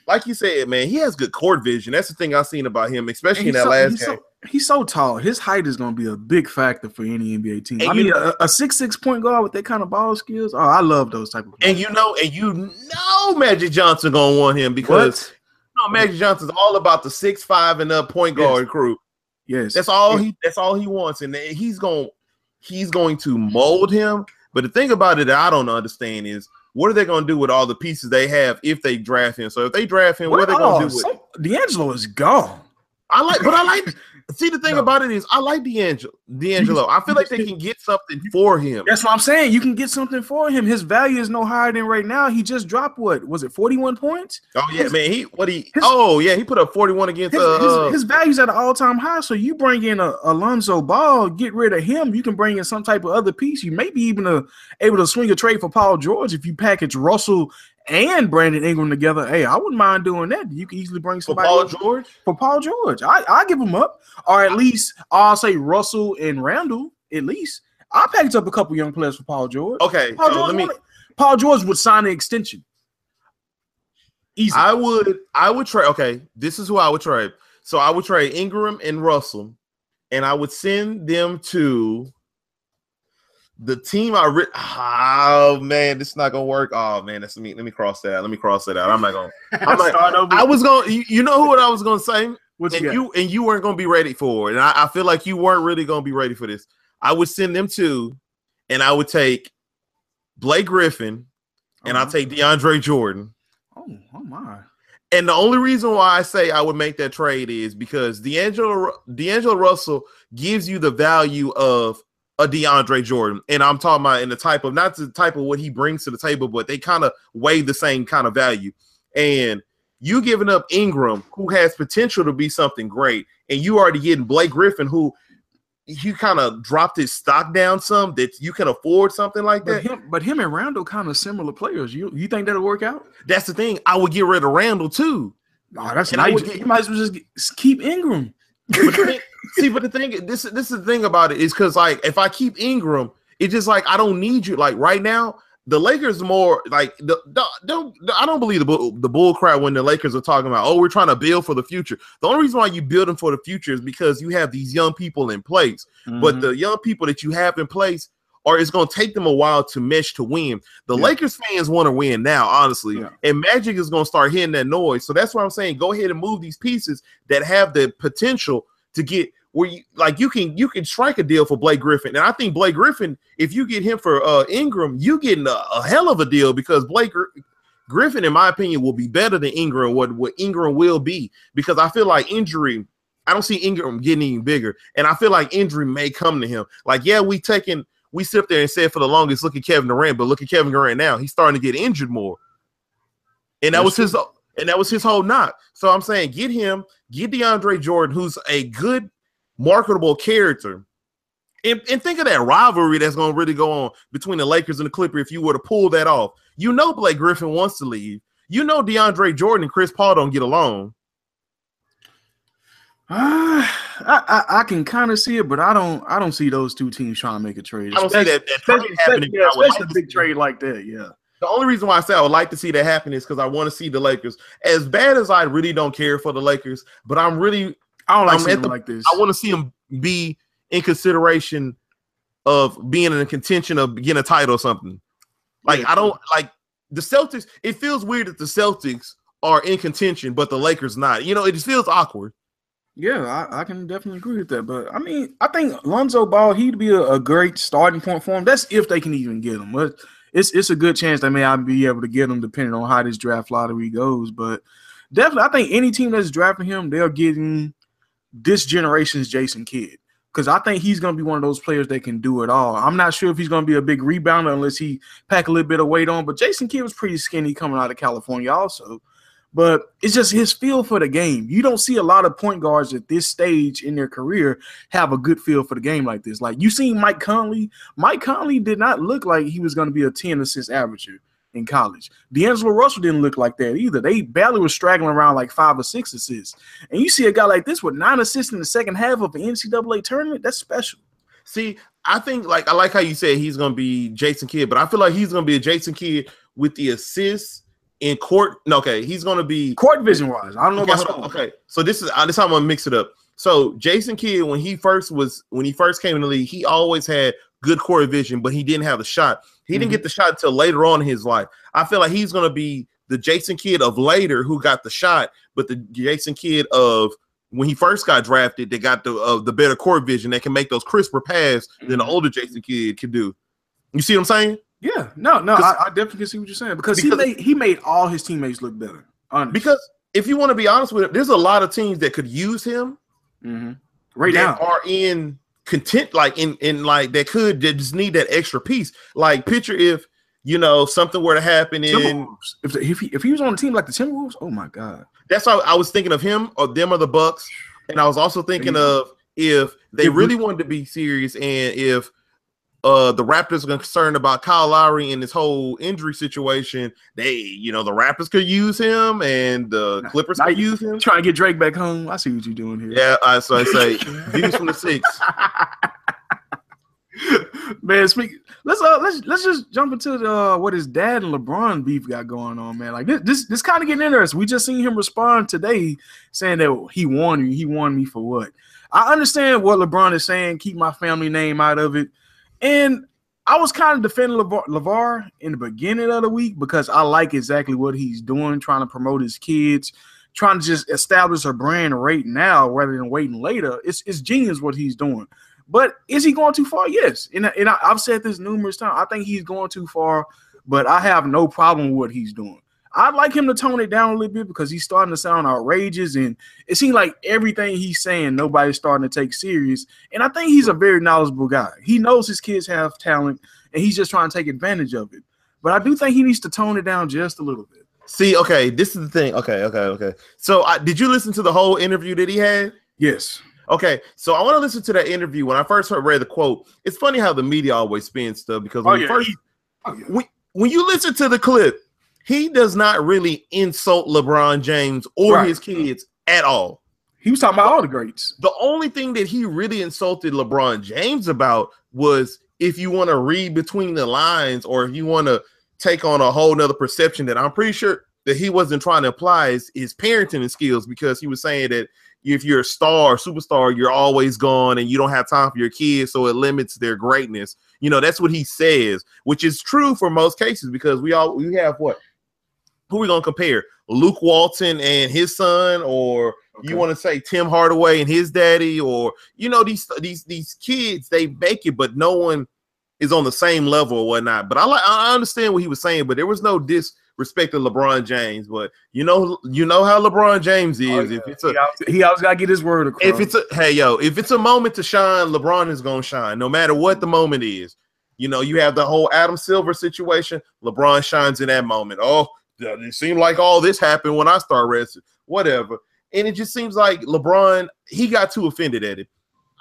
like you said, man, he has good court vision. That's the thing I've seen about him, especially in that so, last he's game. so, he's so tall. His height is going to be a big factor for any NBA team. And I mean, a, a six six point guard with that kind of ball skills. Oh, I love those type of. and you know, and you know, Magic Johnson gonna want him because What? you know, Magic Johnson's all about the six five and up point Yes. guard crew. Yes, That's all he. That's all he wants, and he's going. He's going to mold him. But the thing about it that I don't understand is what are they going to do with all the pieces they have if they draft him? So if they draft him, what, are they going to do with? so- D'Angelo is gone. I like, but I like. See, the thing No. about it is, I like D'Angelo. D'Angelo. I feel like they can get something for him. That's what I'm saying. You can get something for him. His value is no higher than right now. He just dropped what was it, 41 points? Oh yeah, His- man. He what he? his- oh yeah, he put up forty one against. His, uh, his, his value's at an all-time high. So you bring in a Alonzo Ball, get rid of him. You can bring in some type of other piece. You may be even uh, able to swing a trade for Paul George if you package Russell and Brandon Ingram together. Hey, I wouldn't mind doing that. You can easily bring somebody for Paul George. for Paul George. I I give him up, or at least I'll say Russell and Randle. At least I packed up a couple young players for Paul George. Okay, Paul so George, let me. wanted- Paul George would sign an extension. Easy. I would. I would trade. Okay, this is who I would trade. So I would trade Ingram and Russell, and I would send them to the team I re- oh man, this is not gonna work. Oh man, that's me. Let me cross that out. Let me cross that out. I'm not gonna. I'm like, I was gonna. You, you know what I was gonna say, What and you you and you weren't gonna be ready for it. And I, I feel like you weren't really gonna be ready for this. I would send them to, and I would take Blake Griffin, and I'll Uh-huh. take DeAndre Jordan. Oh, oh my. And the only reason why I say I would make that trade is because D'Angelo D'Angelo Russell gives you the value of a DeAndre Jordan, and I'm talking about in the type of not the type of what he brings to the table, but they kind of weigh the same kind of value. And you giving up Ingram, who has potential to be something great, and you already getting Blake Griffin, who you kind of dropped his stock down some that you can afford something like But that. him, but him and Randle kind of similar players. You you think that'll work out? That's the thing. I would get rid of Randle too. Oh, that's And I would you might as well just keep Ingram. But see, but the thing, this this is the thing about it is because like if I keep Ingram, it's just like I don't need you. Like right now, the Lakers more like the, the, don't I don't believe the bull, the bull crap when the Lakers are talking about oh we're trying to build for the future. The only reason why you build them for the future is because you have these young people in place. Mm-hmm. But the young people that you have in place are it's going to take them a while to mesh to win. The Yeah. Lakers fans want to win now, honestly, Yeah. and Magic is going to start hearing that noise. So that's why I'm saying go ahead and move these pieces that have the potential to get where you like you can you can strike a deal for Blake Griffin, and I think Blake Griffin, if you get him for uh Ingram, you getting a, a hell of a deal because Blake Griffin, in my opinion, will be better than Ingram. What what Ingram will be because I feel like injury. I don't see Ingram getting any bigger, and I feel like injury may come to him. Like, yeah, we taking we sit up there and said for the longest, look at Kevin Durant, but look at Kevin Durant now. He's starting to get injured more, and that was his and that was his whole knock. So I'm saying, get him, get DeAndre Jordan, who's a good, marketable character. And, and think of that rivalry that's going to really go on between the Lakers and the Clippers if you were to pull that off. You know, Blake Griffin wants to leave. You know, DeAndre Jordan and Chris Paul don't get along. Ah, I, I I can kind of see it, but I don't I don't see those two teams trying to make a trade. I don't see that, that Especially, happening. yeah, especially like a big trade like that. Yeah. The only reason why I say I would like to see that happen is because I want to see the Lakers. As bad as I really don't care for the Lakers, but I'm really I don't like I'm seeing at them the- like this. I want to see them be in consideration of being in contention of getting a title or something. Like Yeah. I don't like the Celtics. It feels weird that the Celtics are in contention, but the Lakers not. You know, it just feels awkward. Yeah, I, I can definitely agree with that. But I mean, I think Lonzo Ball he'd be a, a great starting point for him. That's if they can even get him. But it's it's a good chance they may not be able to get him depending on how this draft lottery goes. But definitely, I think any team that's drafting him, they're getting this generation's Jason Kidd. Because I think he's going to be one of those players that can do it all. I'm not sure if he's going to be a big rebounder unless he pack a little bit of weight on. But Jason Kidd was pretty skinny coming out of California, also but it's just his feel for the game. You don't see a lot of point guards at this stage in their career have a good feel for the game like this. Like you seen Mike Conley. Mike Conley did not look like he was going to be a 10 assist averager in college. D'Angelo Russell didn't look like that either. They barely were straggling around like five or six assists. And you see a guy like this with nine assists in the second half of an NCAA tournament, that's special. See, I think like I like how you said he's gonna be Jason Kidd, but I feel like he's gonna be a Jason Kidd with the assists in court. No, okay, he's gonna be Court vision wise, I don't know okay, about okay. So this is this is how I'm gonna mix it up. So Jason Kidd, when he first was when he first came in the league, he always had good court vision, but he didn't have the shot. He didn't Mhm. get the shot until later on in his life. I feel like he's gonna be the Jason Kidd of later who got the shot, but the Jason Kidd of when he first got drafted, they got the uh, the better court vision that can make those crisper passes than the Mhm. older Jason Kidd can do. You see what I'm saying? Yeah, no, no, I, I definitely can see what you're saying because, he made he made all his teammates look better. Honestly. Because if you want to be honest with it, there's a lot of teams that could use him Mhm. right that now, are in content, like in in like that could just need that extra piece. Like picture if you know something were to happen in. If, the, if he if he was on a team like the Timberwolves, oh my god, That's how I was thinking of him or them or the Bucks, and I was also thinking you of if they really wanted to be serious and if. Uh, the Raptors are concerned about Kyle Lowry and this whole injury situation. They, you know, the Raptors could use him, and the Clippers could you- use him. trying to get Drake back home. I see what you're doing here. Yeah, I so I say views from the six. man, speak. Let's uh let's let's just jump into the, uh, what his dad and LeBron beef got going on, man. Like this this this kind of getting interesting. We just seen him respond today saying that he warned me. He warned me for what? I understand what LeBron is saying. Keep my family name out of it, and I was kind of defending LeVar, in the beginning of the week because I like exactly what he's doing, trying to promote his kids, trying to just establish a brand right now rather than waiting later. It's it's genius what he's doing. But is he going too far? Yes. And, and I, I've said this numerous times. I think he's going too far, but I have no problem with what he's doing. I'd like him to tone it down a little bit because he's starting to sound outrageous. And it seems like everything he's saying, nobody's starting to take serious. And I think he's a very knowledgeable guy. He knows his kids have talent and he's just trying to take advantage of it. But I do think he needs to tone it down just a little bit. See, okay, this is the thing. Okay, okay, okay. So, I, did you listen to the whole interview that he had? Yes. Okay, so I want to listen to that interview. When I first heard read the quote, it's funny how the media always spins stuff because when Oh, yeah, first oh, yeah. when, when you listen to the clip, he does not really insult LeBron James or Right. his kids at all. He was talking about all the greats. The only thing that he really insulted LeBron James about was if you want to read between the lines or if you want to take on a whole nother perception that I'm pretty sure that he wasn't trying to apply his, his parenting skills because he was saying that if you're a star, superstar, you're always gone and you don't have time for your kids, so it limits their greatness. You know, that's what he says, which is true for most cases because we all we have what? Who we gonna compare? Luke Walton and his son, or Okay. you want to say Tim Hardaway and his daddy, or you know these these these kids they make it, but no one is on the same level or whatnot. But I like I understand what he was saying, but there was no disrespect to LeBron James. But you know you know how LeBron James oh, is. Oh, If it's a he always, he always got to get his word across. if it's a hey yo, if it's a moment to shine, LeBron is gonna shine, no matter what the moment is. You know, you have the whole Adam Silver situation. LeBron shines in that moment. Oh, Uh, it seemed like all this happened when I started wrestling. Whatever. And it just seems like LeBron, he got too offended at it.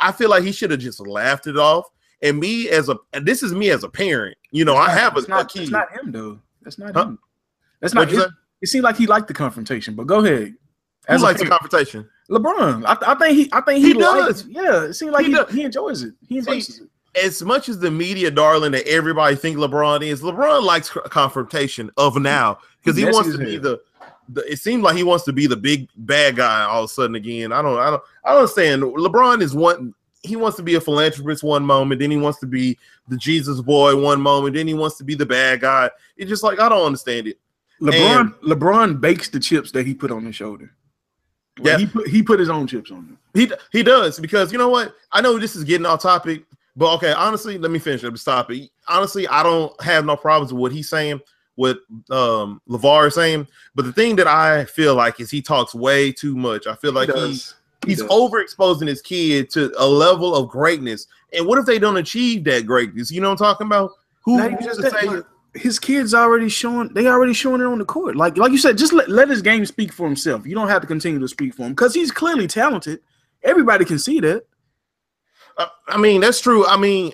I feel like he should have just laughed it off. And me as a and this is me as a parent, you know, I have a, it's not. It's not him though. That's not Huh? him. That's not. It, it seemed like he liked the confrontation, but go ahead. Who a likes the confrontation? LeBron, I, I think he. I think he, He likes- does. Yeah, it seems like He he, he, enjoys it. He embraces it. As much as the media darling that everybody think LeBron is, LeBron likes confrontation of now because he Yes, wants to be the, the. It seems like he wants to be the big bad guy all of a sudden again. I don't. I don't. I don't understand. LeBron is one. He wants to be a philanthropist one moment, then he wants to be the Jesus boy one moment, then he wants to be the bad guy. It's just like I don't understand it. LeBron. LeBron bakes the chips that he put on his shoulder. Yeah. Yeah, he put he put his own chips on them. He he does because you know what? I know this is getting off topic, but okay, honestly, let me finish. Let me stop it. Honestly, I don't have no problems with what he's saying, what um LeVar is saying. But the thing that I feel like is he talks way too much. I feel like he, he's does. overexposing his kid to a level of greatness. And what if they don't achieve that greatness? You know what I'm talking about? Who Not even who's just that, say like, his kids already showing they already showing it on the court. Like like you said, just let, let his game speak for himself. You don't have to continue to speak for him because he's clearly talented. Everybody can see that. Uh, I mean, that's true. I mean,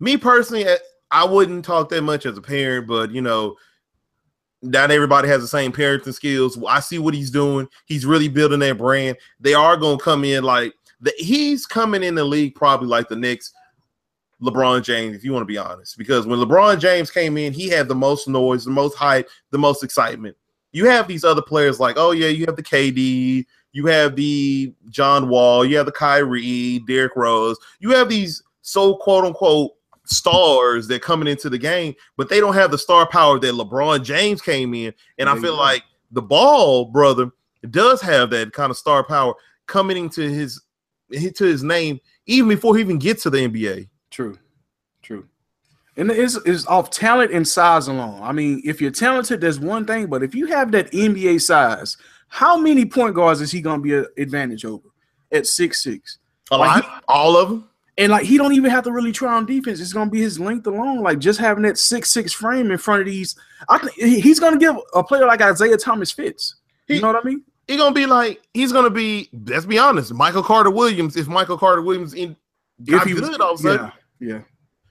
me personally, uh, I wouldn't talk that much as a parent, but you know, not everybody has the same parenting skills. I see what he's doing. He's really building that brand. They are going to come in like the, he's coming in the league probably like the next LeBron James, if you want to be honest, because when LeBron James came in, he had the most noise, the most hype, the most excitement. you have these other players like, oh yeah, you have the KD, you have the John Wall, you have the Kyrie, Derrick Rose, you have these so quote unquote stars that coming into the game, but they don't have the star power that LeBron James came in. And I feel like the ball brother does have that kind of star power coming into his to his name even before he even gets to the NBA. True, true. And it's, it's off talent and size alone. I mean, if you're talented, that's one thing, but if you have that NBA size, how many point guards is he going to be an advantage over at six six? A lot, all of them. And like he don't even have to really try on defense. It's gonna be his length alone. Like just having that six six frame in front of these, I think he's gonna give a player like Isaiah Thomas fits. You He- know what I mean? He's gonna be like he's gonna be. Let's be honest, Michael Carter Williams. If Michael Carter Williams in got he good all of a sudden, yeah, yeah.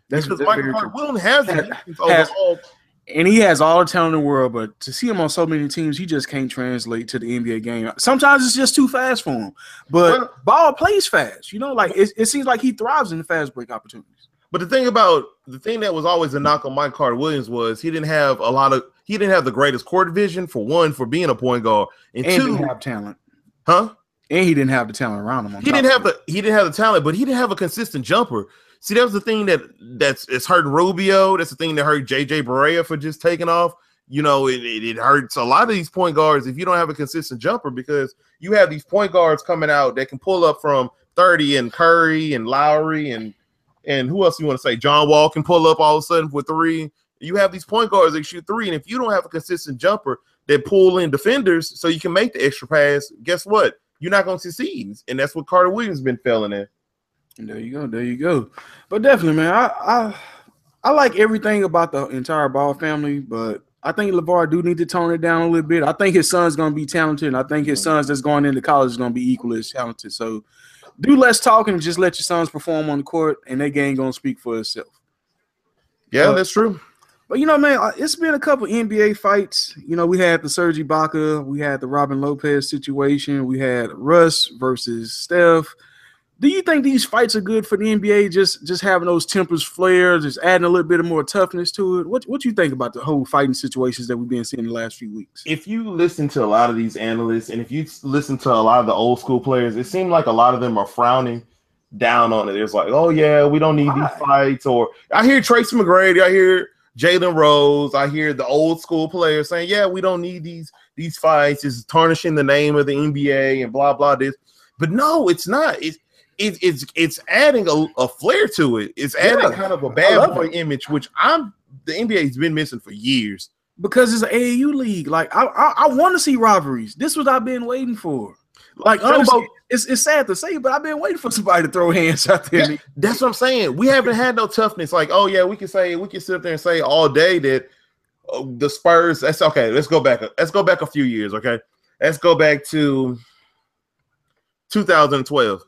That's, because Michael Carter. Williams has Has- has- overall. And he has all the talent in the world, but to see him on so many teams, he just can't translate to the NBA game. Sometimes it's just too fast for him. But Well- ball plays fast, you know, like it, it seems like he thrives in the fast break opportunities. But the thing about the thing that was always a knock on Mike Carter Williams was he didn't have a lot of he didn't have the greatest court vision for one for being a point guard and, And two, didn't have talent. huh? And he didn't have the talent around him. He didn't have it. the he didn't have the talent, but he didn't have a consistent jumper. See, that was the thing that that's it's hurting Rubio. That's the thing that hurt JJ Barea for just taking off. You know, it, it, it hurts a lot of these point guards if you don't have a consistent jumper because you have these point guards coming out that can pull up from 30 and Curry and Lowry and and who else you want to say? John Wall can pull up all of a sudden for three. You have these point guards that shoot three, and if you don't have a consistent jumper that pull in defenders so you can make the extra pass, guess what? You're not going to succeed, and that's what Carter Williams been failing at. There you go. There you go. But definitely, man, I I, I like everything about the entire ball family, but I think LeVar do need to tone it down a little bit. I think his son's gonna be talented, and I think his sons that's going into college is gonna be equally as talented. So do less talking and just let your sons perform on the court, and that game gonna speak for itself. Yeah, Uh, that's true. But you know, man, uh, it's been a couple NBA fights. You know, we had the Serge Ibaka, we had the Robin Lopez situation, we had Russ versus Steph. Do you think these fights are good for the NBA? Just just having those tempers flare, just adding a little bit of more toughness to it. What what do you think about the whole fighting situations that we've been seeing the last few weeks? If you listen to a lot of these analysts, and if you listen to a lot of the old school players, it seemed like a lot of them are frowning down on it. It's like, oh yeah, we don't need Why? these fights. Or I hear Tracy McGrady, I hear Jalen Rose, I hear the old school players saying, yeah, we don't need these these fights. It's tarnishing the name of the NBA and blah blah this. But no, it's not. It's it, it's it's adding a, a flair to it. It's adding Yeah, kind of a bad boy image, which I'm the NBA's been missing for years. Because it's an AAU league. Like I I, I want to see rivalries. This was I've been waiting for. Like honestly, it's, it's sad to say, but I've been waiting for somebody to throw hands out there. Yeah, that's what I'm saying. We haven't had no toughness. Like, oh yeah, we can say we can sit up there and say all day that uh, the Spurs. That's okay. Let's go back. Let's go back a few years. Okay, let's go back to 2012.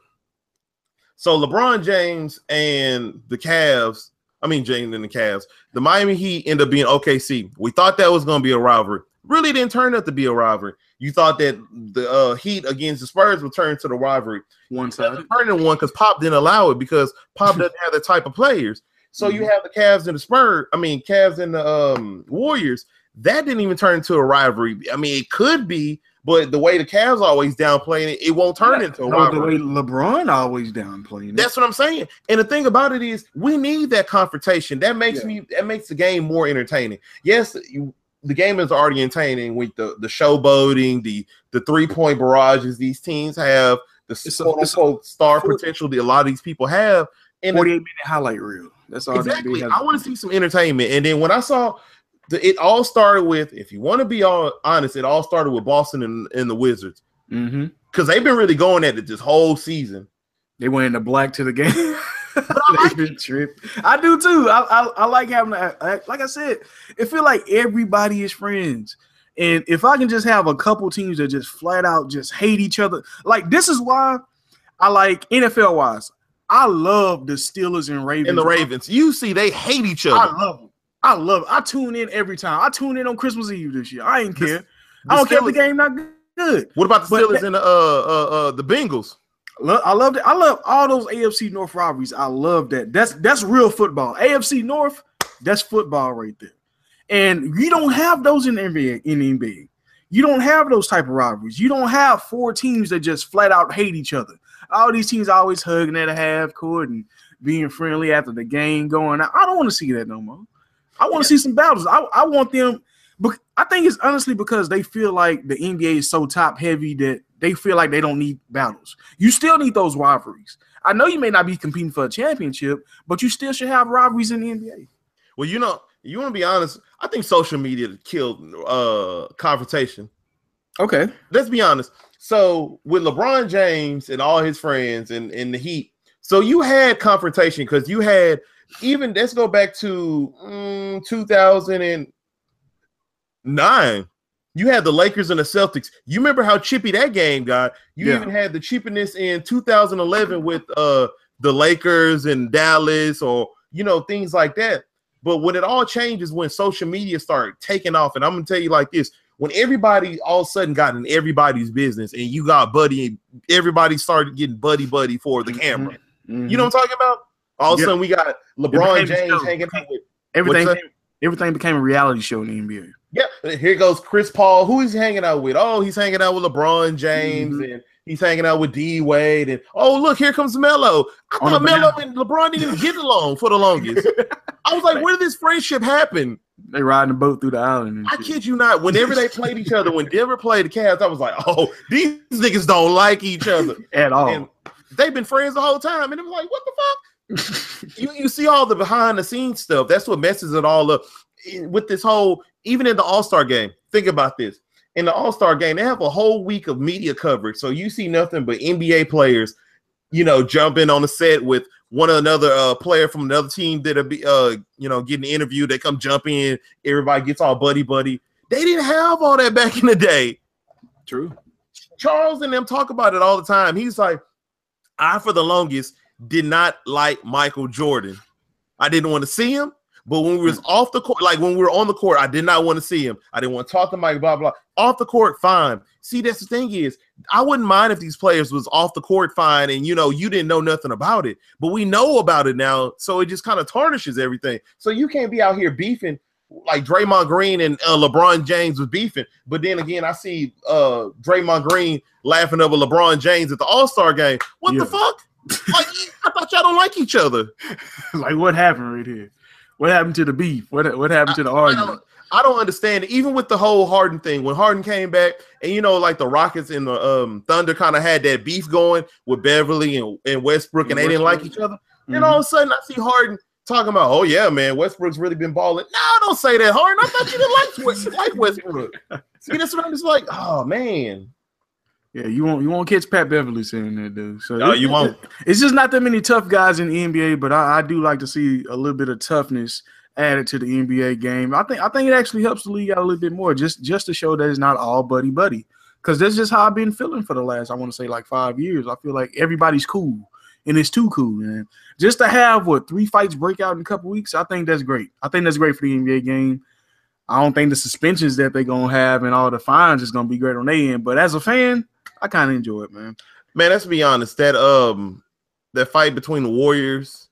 So LeBron James and the Cavs. I mean James and the Cavs. The Miami Heat end up being OKC. We thought that was going to be a rivalry. Really didn't turn out to be a rivalry. You thought that the uh, Heat against the Spurs would turn to the rivalry One side. turning one because Pop didn't allow it because Pop doesn't have the type of players. So you have the Cavs and the Spurs. I mean, Cavs and the um, Warriors. That didn't even turn into a rivalry. I mean, it could be, but the way the Cavs always downplaying it, it won't turn into a No, the way LeBron always downplaying it. That's what I'm saying. And the thing about it is, we need that confrontation. That makes Yeah. me. That makes the game more entertaining. Yes, you, the game is already entertaining with the the showboating, the the three point barrages these teams have, the It's quote it's unquote star full- potential that a lot of these people have. And 48 minute highlight reel. That's all exactly, I want to see some entertainment. And then when I saw. The, it all started with, if you want to be all honest, it all started with Boston and, and the Wizards mm-hmm. because they've been really going at it this whole season. They went into black to the game. I like trip. I do too. I, I, I like having that. I- Like I said, it feel like everybody is friends. And if I can just have a couple teams that just flat out just hate each other, like this is why I like NFL wise. I love the Steelers and Ravens. And the Ravens, you see, they hate each I other. love them. I love it. I tune in every time. I tune in on Christmas Eve this year. I ain't The- care. The I don't care if the game not good. What about the Steelers and the uh uh uh the Bengals? Lo- I love it. I love all those AFC North rivalries. I love that. That's that's real football. AFC North, that's football right there. And you don't have those in NBA. In NBA, You don't have those type of rivalries. You don't have four teams that just flat out hate each other. All these teams always hugging at a half court and being friendly after the game going. I don't want to see that no more. I want to see some battles. I, I want them. But I think it's honestly because they feel like the NBA is so top heavy that they feel like they don't need battles. You still need those rivalries. I know you may not be competing for a championship, but you still should have rivalries in the NBA. Well, you know, you want to be honest. I think social media killed uh confrontation. Okay, let's be honest. So with LeBron James and all his friends and, in the Heat, so you had confrontation because you had even let's go back to mm, 2009. You had the Lakers and the Celtics. You remember how chippy that game got? You Yeah. even had the chippiness in 2011 with uh the Lakers and Dallas or you know things like that. But when it all changes when social media started taking off, and I'm gonna tell you like this: when everybody all of a sudden got in everybody's business, and you got buddy, everybody started getting buddy buddy for the camera. You know what I'm talking about? All of a sudden, we got LeBron James hanging out with. everything. Everything became a reality show in the NBA. Yeah, here goes Chris Paul. Who he's hanging out with? Oh, he's hanging out with LeBron James, Mhm. and he's hanging out with D Wade. And oh, look, here comes Melo. I thought Melo and LeBron didn't even get along for the longest. I was like, where did this friendship happen? They riding the boat through the island. And I shit. kid you not. Whenever they played each other, when Denver played the Cavs, I was like, oh, these niggas don't like each other. at all. And they've been friends the whole time. And it was like, what the fuck? You, you see all the behind the scenes stuff. That's what messes it all up with this whole, even in the All Star game. Think about this. In the All Star game, they have a whole week of media coverage. So you see nothing but NBA players, you know, jumping on the set with one another uh, player from another team that'll be, uh, you know, getting interviewed. They come jump in. Everybody gets all buddy buddy. They didn't have all that back in the day. True. Charles and them talk about it all the time. He's like, I for the longest did not like Michael Jordan. I didn't want to see him, but when we was off the court, like when we were on the court, I did not want to see him. I didn't want to talk to Mike. Blah blah. Off the court, fine. See, that's the thing is, I wouldn't mind if these players was off the court fine, and you know you didn't know nothing about it, but we know about it now, so it just kind of tarnishes everything. So you can't be out here beefing like Draymond Green and uh, LeBron James was beefing, but then again, I see uh Draymond Green laughing over LeBron James at the All Star game. What the fuck? Like, I thought y'all don't like each other. like what happened right here? What happened to the beef? What what happened to the I argument? don't, I don't understand it. Even with the whole Harden thing, when Harden came back, and you know, like the Rockets and the um, Thunder kind of had that beef going with Beverley and, and Westbrook, and they didn't like each other. Then all of a sudden, I see Harden talking about, "Oh yeah, man, Westbrook's really been balling." No, don't say that, Harden. I thought you didn't like like Westbrook. See, that's what I'm just like. Oh man, Yeah, you won't you won't catch Pat Beverley saying that, dude. So No, you won't. It's just not that many tough guys in the NBA, but I, I do like to see a little bit of toughness added to the NBA game. I think I think it actually helps the league out a little bit more, just just to show that it's not all buddy buddy. Because that's just how I've been feeling for the last, I want to say, like five years. I feel like everybody's cool, and it's too cool, man. Just to have what three fights break out in a couple weeks, I think that's great. I think that's great for the NBA game. I don't think the suspensions that they're gonna have and all the fines is gonna be great on their end. But as a fan, I kind of enjoy it, man. man. Let's be honest. That um, that fight between the Warriors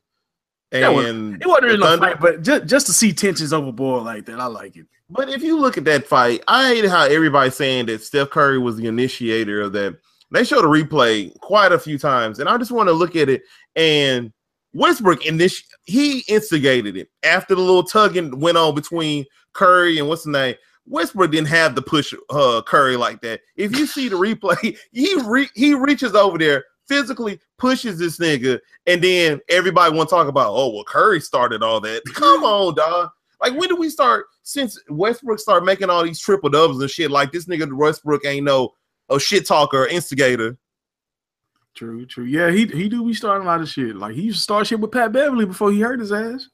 That was- and It wasn't really a fight, but just just to see tensions overboard like that, I like it. But if you look at that fight, I hate how everybody's saying that Steph Curry was the initiator of that. They showed a replay quite a few times, and I just want to look at it. And Westbrook in this, he instigated it after the little tugging went on between Curry and what's the name. Westbrook didn't have to push uh, Curry like that. If you see the replay, he re- he reaches over there, physically pushes this nigga, and then everybody want to talk about, oh well, Curry started all that. Come on, dog. Like when did we start? Since Westbrook started making all these triple doubles and shit, like this nigga Westbrook ain't no a shit talker or instigator. True, true. Yeah, he he do be starting a lot of shit. Like he used to start shit with Pat Beverley before he hurt his ass.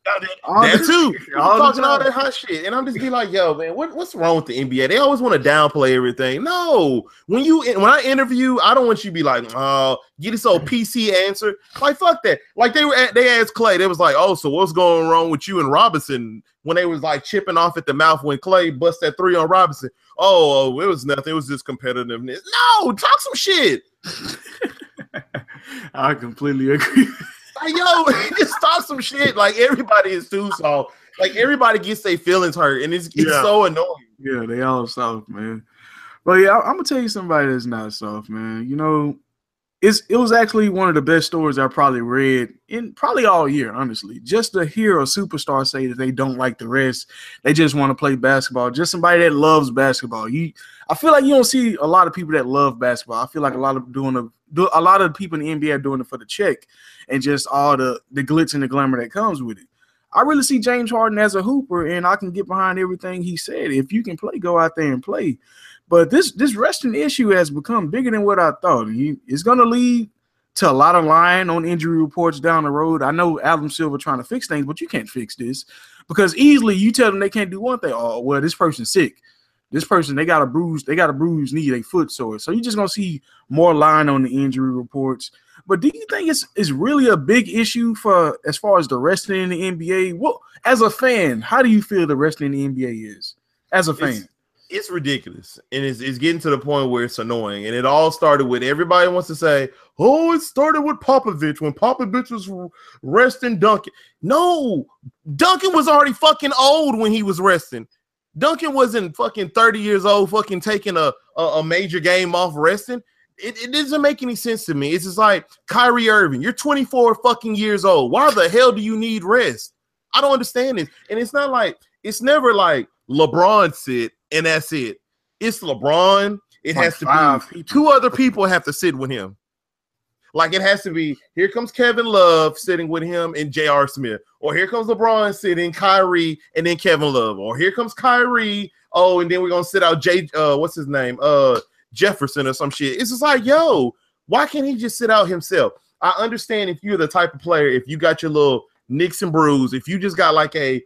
All that the- too. all talking all that hot shit, and I'm just be like, yo, man, what, what's wrong with the NBA? They always want to downplay everything. No, when you when I interview, I don't want you to be like, oh, get this old PC answer. Like fuck that. Like they were at, they asked Clay, they was like, oh, so what's going wrong with you and Robinson when they was like chipping off at the mouth when Clay bust that three on Robinson? Oh, oh, it was nothing. It was just competitiveness. No, talk some shit. I completely agree. Like, yo, just talk some shit. Like everybody is too soft. Like everybody gets their feelings hurt, and it's, it's Yeah. so annoying. yeah, they all soft, man. But yeah, I, am gonna tell you somebody that's not soft, man. You know, it's it was actually one of the best stories I probably read in probably all year, honestly. Just to hear a superstar say that they don't like the rest, they just want to play basketball. Just somebody that loves basketball. You, I feel like you don't see a lot of people that love basketball. I feel like a lot of doing a a lot of people in the NBA are doing it for the check and just all the the glitz and the glamour that comes with it. I really see James Harden as a hooper, and I can get behind everything he said. If you can play, go out there and play. But this this resting issue has become bigger than what I thought. It's going to lead to a lot of lying on injury reports down the road. I know Adam Silver trying to fix things, but you can't fix this because easily you tell them they can't do one thing. Oh, well, this person's sick. This person they got a bruise, they got a bruised knee, they foot sore. So you're just gonna see more line on the injury reports. But do you think it's it's really a big issue for as far as the resting in the NBA? Well, as a fan, how do you feel the resting in the NBA is as a fan? It's, it's ridiculous and it's, it's getting to the point where it's annoying. And it all started with everybody wants to say, oh, it started with Popovich when Popovich was resting Duncan. No, Duncan was already fucking old when he was resting. Duncan wasn't fucking 30 years old, fucking taking a, a, a major game off resting. It, it, doesn't make any sense to me. It's just like Kyrie Irving, you're 24 fucking years old. Why the hell do you need rest? I don't understand this. And it's not like it's never like LeBron sit and that's it. It's LeBron. It has to be two other people have to sit with him. Like it has to be here comes Kevin Love sitting with him and J.R. Smith, or here comes LeBron sitting, Kyrie, and then Kevin Love, or here comes Kyrie. Oh, and then we're gonna sit out Jay, uh, what's his name? Uh Jefferson or some shit. It's just like, yo, why can't he just sit out himself? I understand if you're the type of player, if you got your little nicks and bruise, if you just got like a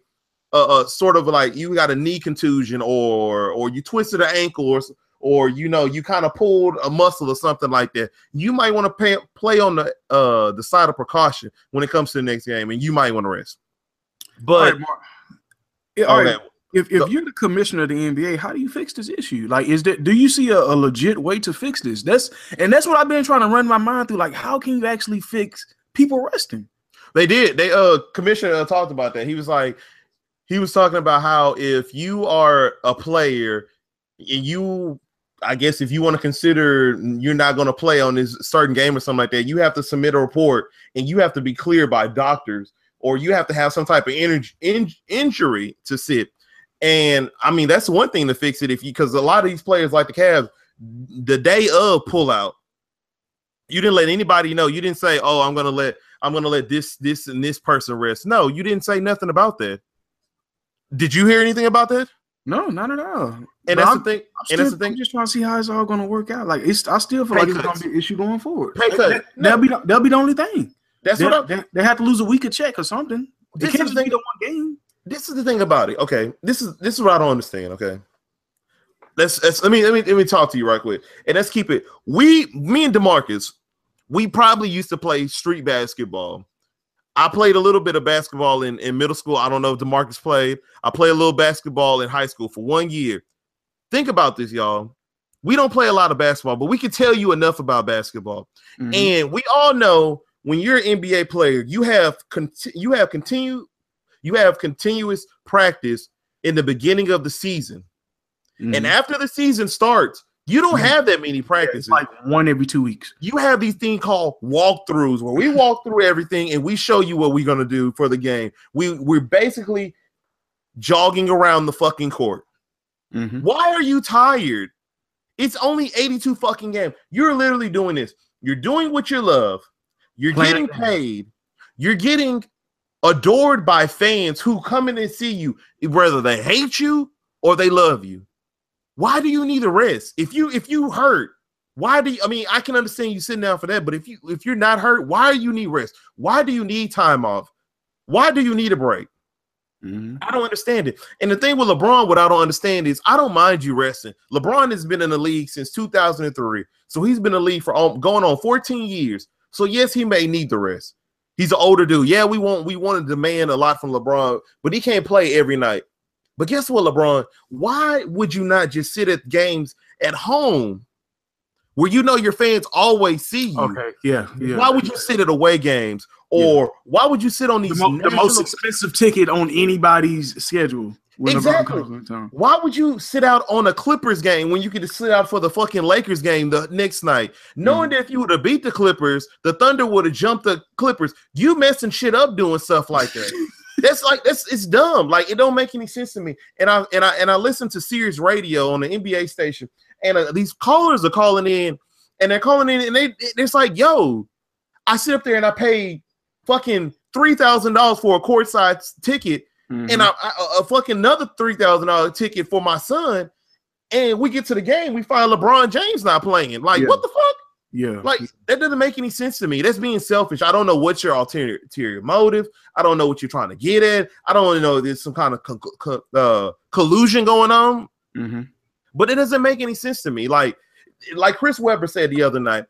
a, a, sort of like you got a knee contusion or or you twisted an ankle or or you know you kind of pulled a muscle or something like that you might want to pay, play on the uh the side of precaution when it comes to the next game and you might want to rest but all right, yeah, all right. if, if you're the commissioner of the NBA, how do you fix this issue? Like, is that do you see a, a legit way to fix this? That's and that's what I've been trying to run my mind through. Like, how can you actually fix people resting? They did. They uh commissioner talked about that. He was like, he was talking about how if you are a player and you I guess if you want to consider you're not going to play on this certain game or something like that, you have to submit a report and you have to be cleared by doctors or you have to have some type of in, in, injury to sit. And I mean, that's one thing to fix it if you because a lot of these players like the Cavs, the day of pullout, you didn't let anybody know. You didn't say, "Oh, I'm gonna let I'm gonna let this this and this person rest." No, you didn't say nothing about that. Did you hear anything about that? No, not at all. And but that's I'm, the thing. I'm and that's the thing. I'm just trying to see how it's all going to work out. Like it's, I still feel Pay like cuts. it's going to be an issue going forward. Pay That, will be they'll be the only thing. That's they, what they, they, have to lose a week of check or something. They this can't is the, the one game. This is the thing about it. Okay, this is this is what I don't understand. Okay, let's, let's let me let me let me talk to you right quick, and let's keep it. We, me and Demarcus, we probably used to play street basketball I played a little bit of basketball in, in middle school. I don't know if Demarcus played. I played a little basketball in high school for one year. Think about this, y'all. We don't play a lot of basketball, but we can tell you enough about basketball. Mm-hmm. And we all know when you're an NBA player, you have conti- you have continue you have continuous practice in the beginning of the season. Mm-hmm. And after the season starts, you don't have that many practices. Yeah, like one every two weeks. You have these things called walkthroughs where we walk through everything and we show you what we're gonna do for the game. We we're basically jogging around the fucking court. Mm-hmm. Why are you tired? It's only 82 fucking game. You're literally doing this. You're doing what you love. You're Playing getting paid. You're getting adored by fans who come in and see you, whether they hate you or they love you. Why do you need a rest? If you if you hurt, why do you I mean I can understand you sitting down for that, but if you if you're not hurt, why do you need rest? Why do you need time off? Why do you need a break? Mm-hmm. I don't understand it. And the thing with LeBron, what I don't understand is I don't mind you resting. LeBron has been in the league since 2003. So he's been in the league for going on 14 years. So yes, he may need the rest. He's an older dude. Yeah, we want we want to demand a lot from LeBron, but he can't play every night. But guess what, LeBron? Why would you not just sit at games at home where you know your fans always see you? Okay, yeah, yeah. Why would you sit at away games? Or yeah. why would you sit on these the, mo- the most expensive ticket on anybody's schedule? Exactly. LeBron comes in town. Why would you sit out on a Clippers game when you could sit out for the fucking Lakers game the next night, knowing mm. that if you would have beat the Clippers, the Thunder would have jumped the Clippers? You messing shit up doing stuff like that. that's like that's it's dumb. Like it don't make any sense to me. And I and I and I listen to Sirius Radio on the NBA station, and uh, these callers are calling in, and they're calling in, and they it's like, yo, I sit up there and I pay fucking three thousand dollars for a courtside ticket Mhm. and I, I, a fucking another three thousand dollar ticket for my son, and we get to the game, we find LeBron James not playing. Like, Yeah. what the fuck? Yeah, Like, that doesn't make any sense to me. That's being selfish. I don't know what your ulterior, ulterior motive. I don't know what you're trying to get at. I don't know. There's some kind of co- co- uh, collusion going on, Mhm. but it doesn't make any sense to me. Like, like Chris Webber said the other night.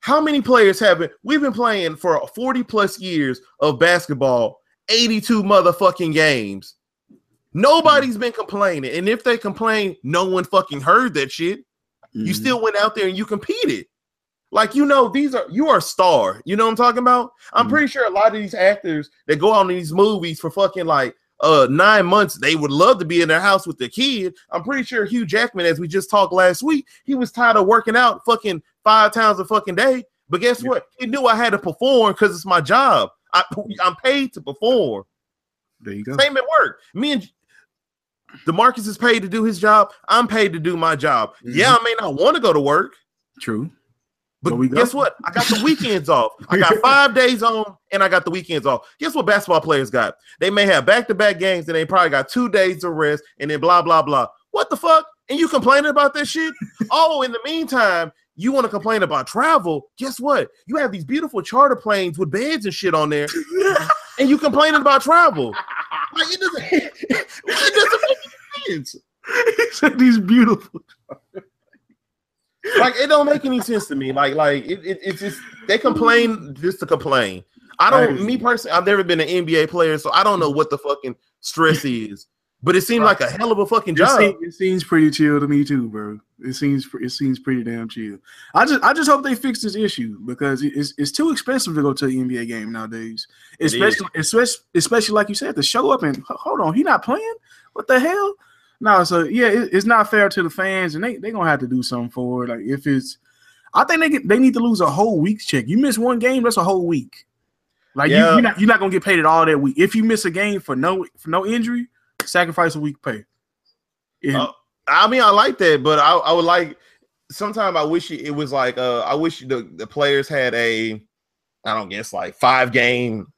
How many players have been? We've been playing for 40 plus years of basketball, 82 motherfucking games. Nobody's been complaining. And if they complain, no one fucking heard that shit. You Mhm. still went out there and you competed. Like you know, these are you are a star. You know what I'm talking about? I'm Mhm. pretty sure a lot of these actors that go on these movies for fucking like uh nine months, they would love to be in their house with their kid. I'm pretty sure Hugh Jackman, as we just talked last week, he was tired of working out fucking five times a fucking day. But guess Yeah. what? He knew I had to perform because it's my job. I, I'm paid to perform. There you go. Same at work. Me and Demarcus is paid to do his job. I'm paid to do my job. Mm-hmm. Yeah, I may not want to go to work, True. but we guess what? I got the weekends off. I got five days on and I got the weekends off. Guess what basketball players got? They may have back-to-back games and they probably got two days of rest and then blah blah blah. What the fuck? And you complaining about this shit? oh, in the meantime, you want to complain about travel? Guess what? You have these beautiful charter planes with beds and shit on there, and you complaining about travel. Like it doesn't, it doesn't make any sense. he said these beautiful. like it don't make any sense to me. Like like it, it it's just they complain just to complain. I don't me personally, I've never been an NBA player, so I don't know what the fucking stress is. But it seemed like a hell of a fucking It, job. seems, it seems pretty chill to me too, bro. It seems it seems pretty damn chill. I just I just hope they fix this issue because it's it's too expensive to go to an NBA game nowadays. Especially especially especially like you said to show up and hold on, he not playing. What the hell? No, so yeah, it, it's not fair to the fans, and they they gonna have to do something for it. Like if it's, I think they get, they need to lose a whole week's check. You miss one game, that's a whole week. Like Yeah. you, you're not you're not gonna get paid it all that week. If you miss a game for no for no injury, sacrifice a week pay. And- Uh, I mean, I like that, but I, I would like. Sometimes I wish it was like uh, I wish the, the players had a, I don't guess like five game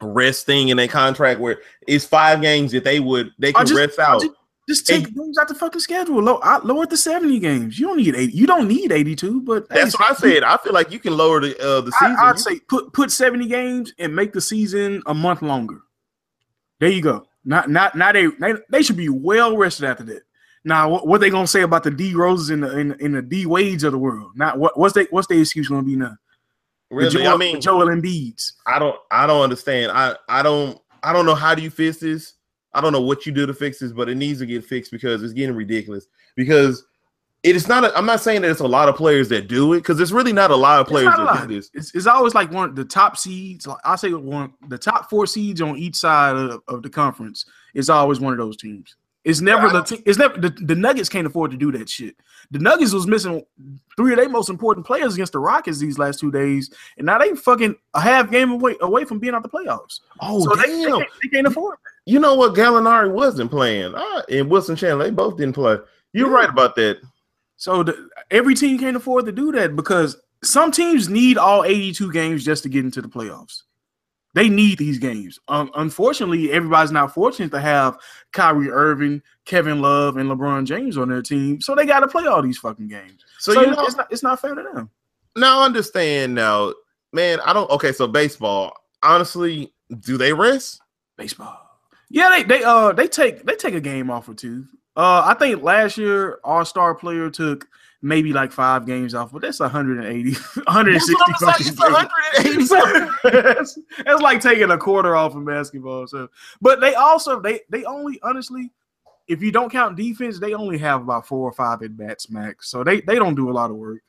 rest thing in their contract where it's five games that they would they can just- rest out. just, just take And- games out the fucking schedule. Low, I, lower to seventy games. You don't need eighty. You don't need eighty-two. But That's what I said. I feel like you can lower the uh, the season. I, I'd say put put seventy games and make the season a month longer. There you go. Not not now they they, they should be well rested after that. Now what, what they gonna say about the D Roses and the in, in the D Wades of the world? Not what what's they what's their excuse gonna be now? The really, Joel, I mean, Joel Embiid's. I don't I don't understand. I I don't I don't know how do you fix this. I don't know what you do to fix this, but it needs to get fixed because it's getting ridiculous. Because it is not. A, I'm not saying that it's a lot of players that do it because it's really not a lot of players that lot. do this. It's, it's always like one of the top seeds. Like I say, one the top four seeds on each side of, of the conference is always one of those teams. It's never the te- it's never the, the Nuggets can't afford to do that shit. The Nuggets was missing three of their most important players against the Rockets these last two days, and now they fucking a half game away away from being out the playoffs. Oh so they, they, damn! can't, they can't afford. It. you know what? Gallinari wasn't playing, ah, and Wilson Chandler they both didn't play. You're Yeah. right about that. So the, every team can't afford to do that because some teams need all 82 games just to get into the playoffs. They need these games. Um, unfortunately, everybody's not fortunate to have Kyrie Irving, Kevin Love, and LeBron James on their team, so they got to play all these fucking games. So, So, you it's, know, it's not it's not fair to them. now I understand now, man. I don't. Okay, so baseball. Honestly, do they rest? Baseball. Yeah, they they uh they take they take a game off or two. Uh, I think last year All Star player took maybe like five games off, but that's 180, 160 That's what I'm saying, it's games. 180 that's, that's like taking a quarter off in basketball. So, but they also they they only honestly, if you don't count defense, they only have about four or five at bats max. So they they don't do a lot of work.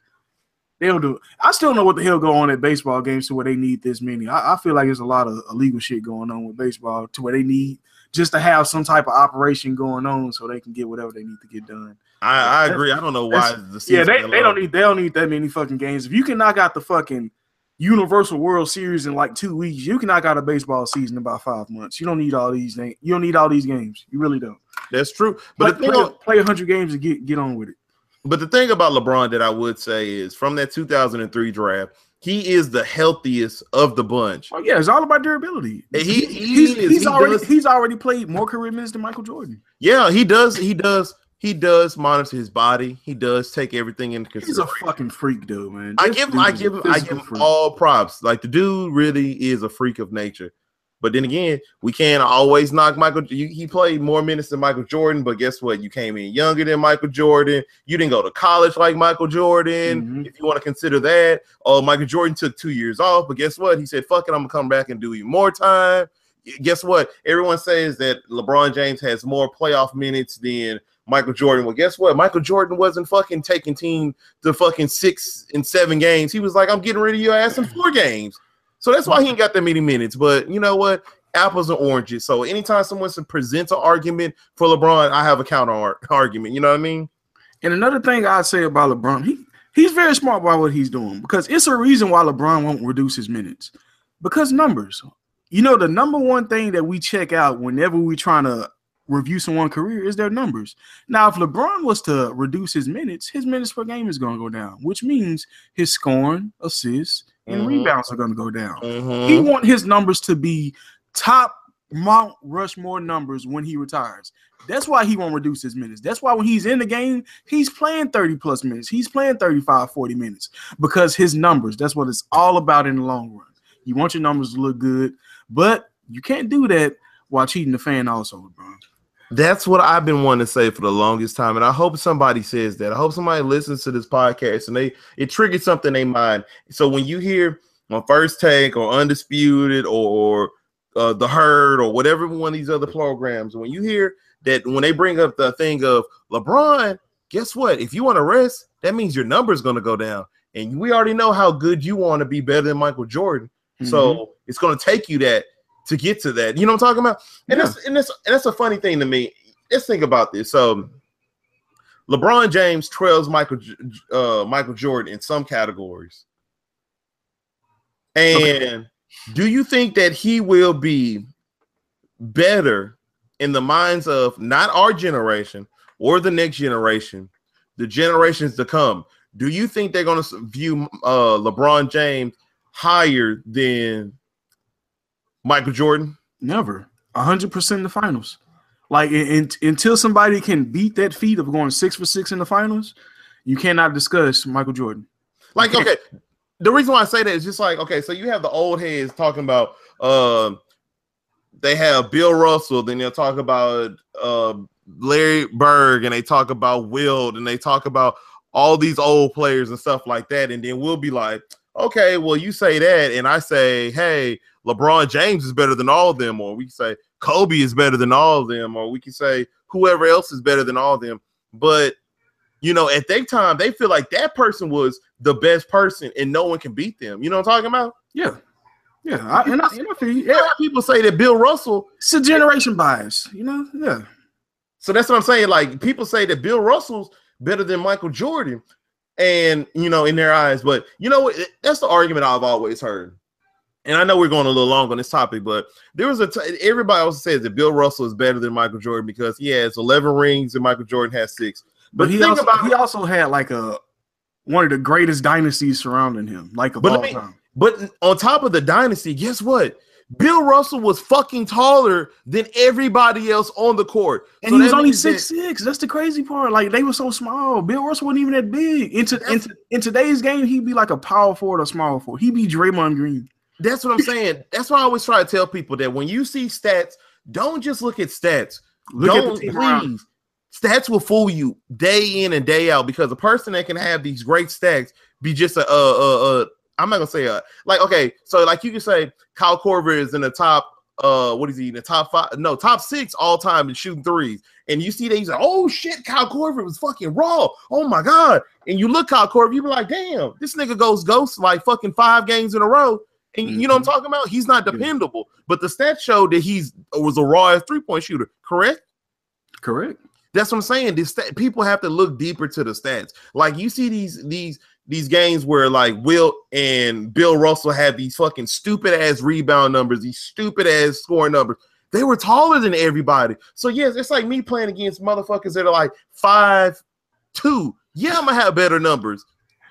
They'll do it. I still don't know what the hell go on at baseball games to where they need this many. I, I feel like there's a lot of illegal shit going on with baseball to where they need just to have some type of operation going on so they can get whatever they need to get done. I, I agree. I don't know why the Yeah, they, they don't need they don't need that many fucking games. If you can knock out the fucking Universal World Series in like two weeks, you can knock out a baseball season in about five months. You don't need all these You don't need all these games. You really don't. That's true. But the play, thing, play, play hundred games and get get on with it. but the thing about LeBron that I would say is from that 2003 draft, he is the healthiest of the bunch. Oh yeah, it's all about durability. And he- he he's, is- he's he already does- he's already played more career minutes than Michael Jordan. Yeah, he does. He does. He does monitor his body. He does take everything into consideration. He's a fucking freak, though, man. I give him, I give him, I give him all props. Like the dude really is a freak of nature. But then again, we can't always knock Michael. He played more minutes than Michael Jordan, but guess what? You came in younger than Michael Jordan. You didn't go to college like Michael Jordan. Mhm. If you want to consider that, oh, Michael Jordan took two years off, but guess what? He said, "Fuck it, I'm gonna come back and do even more time." Guess what? Everyone says that LeBron James has more playoff minutes than Michael Jordan. Well, guess what? Michael Jordan wasn't fucking taking team to fucking six and seven games. He was like, I'm getting rid of your ass in four games. So that's why he ain't got that many minutes. But you know what? Apples and oranges. So anytime someone presents an argument for LeBron, I have a counter argument. You know what I mean? And another thing I'd say about LeBron, he he's very smart about what he's doing because it's a reason why LeBron won't reduce his minutes. Because numbers. You know, the number one thing that we check out whenever we're trying to review someone's career is their numbers. Now, if LeBron was to reduce his minutes, his minutes per game is going to go down, which means his scoring, assists, and Mhm. rebounds are going to go down. Mhm. He want his numbers to be top Mount Rushmore numbers when he retires. That's why he won't reduce his minutes. That's why when he's in the game, he's playing 30 plus minutes. He's playing 35, 40 minutes because his numbers, that's what it's all about in the long run. You want your numbers to look good, but you can't do that while cheating the fan also, LeBron. That's what I've been wanting to say for the longest time, and I hope somebody says that. I hope somebody listens to this podcast and they it triggers something in their mind. So when you hear on First Take or Undisputed or uh, the Herd or whatever one of these other programs, when you hear that when they bring up the thing of LeBron, guess what? If you want to rest, that means your number is going to go down, and we already know how good you want to be better than Michael Jordan. So it's going to take you that to get to that. You know what I'm talking about? And Yeah. that's and that's and that's a funny thing to me. Let's think about this. So LeBron James trails Michael uh, Michael Jordan in some categories. And do you think that he will be better in the minds of not our generation or the next generation, the generations to come? Do you think they're going to view uh, LeBron James higher than Michael Jordan? Never. 100% in the finals. Like in, in- until somebody can beat that feat of going six for six in the finals, you cannot discuss Michael Jordan. Like, okay, the reason why I say that is just like, okay, so you have the old heads talking about um they have Bill Russell, then they'll talk about uh Larry Bird, and they talk about Wilt, and they talk about all these old players and stuff like that, and then we'll be like, okay, well, you say that, and I say, hey, LeBron James is better than all of them, or we can say Kobe is better than all of them, or we can say whoever else is better than all of them, but you know, at that time, they feel like that person was the best person and no one can beat them. You know what I'm talking about? Yeah. Yeah. I, and, I, and I feel you. Yeah, people say that Bill Russell. it's a generation bias, you know? Yeah. So that's what I'm saying. Like people say that Bill Russell's better than Michael Jordan, and you know, in their eyes. But you know what? That's the argument I've always heard. And I know we're going a little long on this topic, but there was a t- everybody also says that Bill Russell is better than Michael Jordan because he has 11 rings and Michael Jordan has six. But But he think also, about he also had like a one of the greatest dynasties surrounding him, like of But all me- time. But on top of the dynasty, guess what? Bill Russell was fucking taller than everybody else on the court. And So he was only means that- six six. That's the crazy part. Like they were so small. Bill Russell wasn't even that big. Into in, in today's game, he'd be like a power forward or small forward. He'd be Draymond Green. That's what I'm saying. That's why I always try to tell people that when you see stats, don't just look at stats. Look don't at the team please. Stats will fool you day in and day out because a person that can have these great stats be just a uh uh uh I'm not gonna say uh like okay, so like you can say Kyle Korver is in the top uh what is he in the top five? No, top six all time in shooting threes. And you see that he's like, oh shit, Kyle Korver was fucking raw. Oh my god. And you look Kyle Korver, you be like, damn, this nigga goes ghost like fucking five games in a row. And you know what I'm talking about? He's not dependable. But the stats show that he's was a raw as three-point shooter, correct? Correct. That's what I'm saying. This stat, people have to look deeper to the stats. Like you see these these these games where like Wilt and Bill Russell have these fucking stupid ass rebound numbers, these stupid ass scoring numbers. They were taller than everybody. So yes, it's like me playing against motherfuckers that are like five two. Yeah, I'm gonna have better numbers.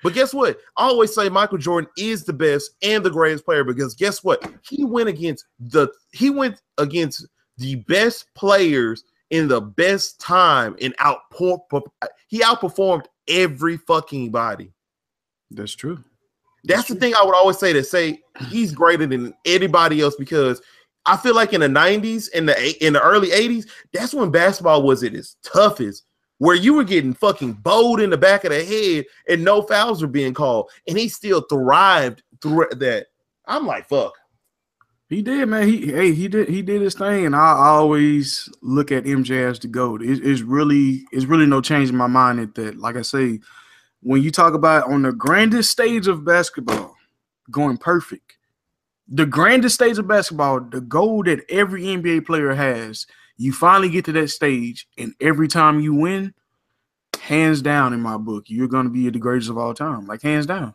But guess what? I always say Michael Jordan is the best and the greatest player because guess what? He went against the he went against the best players in the best time and outpour he outperformed every fucking body. That's true. That's the thing I would always say to say he's greater than anybody else because I feel like in the 90s in the in the early 80s, that's when basketball was at its toughest, where you were getting fucking bowled in the back of the head and no fouls were being called, and he still thrived through that. I'm like, fuck. He did, man. He hey, he did he did his thing, and I, I always look at MJ as the goat. It, it's really it's really no change in my mind at that. Like I say, when you talk about on the grandest stage of basketball, going perfect, the grandest stage of basketball, the goal that every NBA player has, you finally get to that stage, and every time you win, hands down in my book, you're gonna be the greatest of all time, like hands down.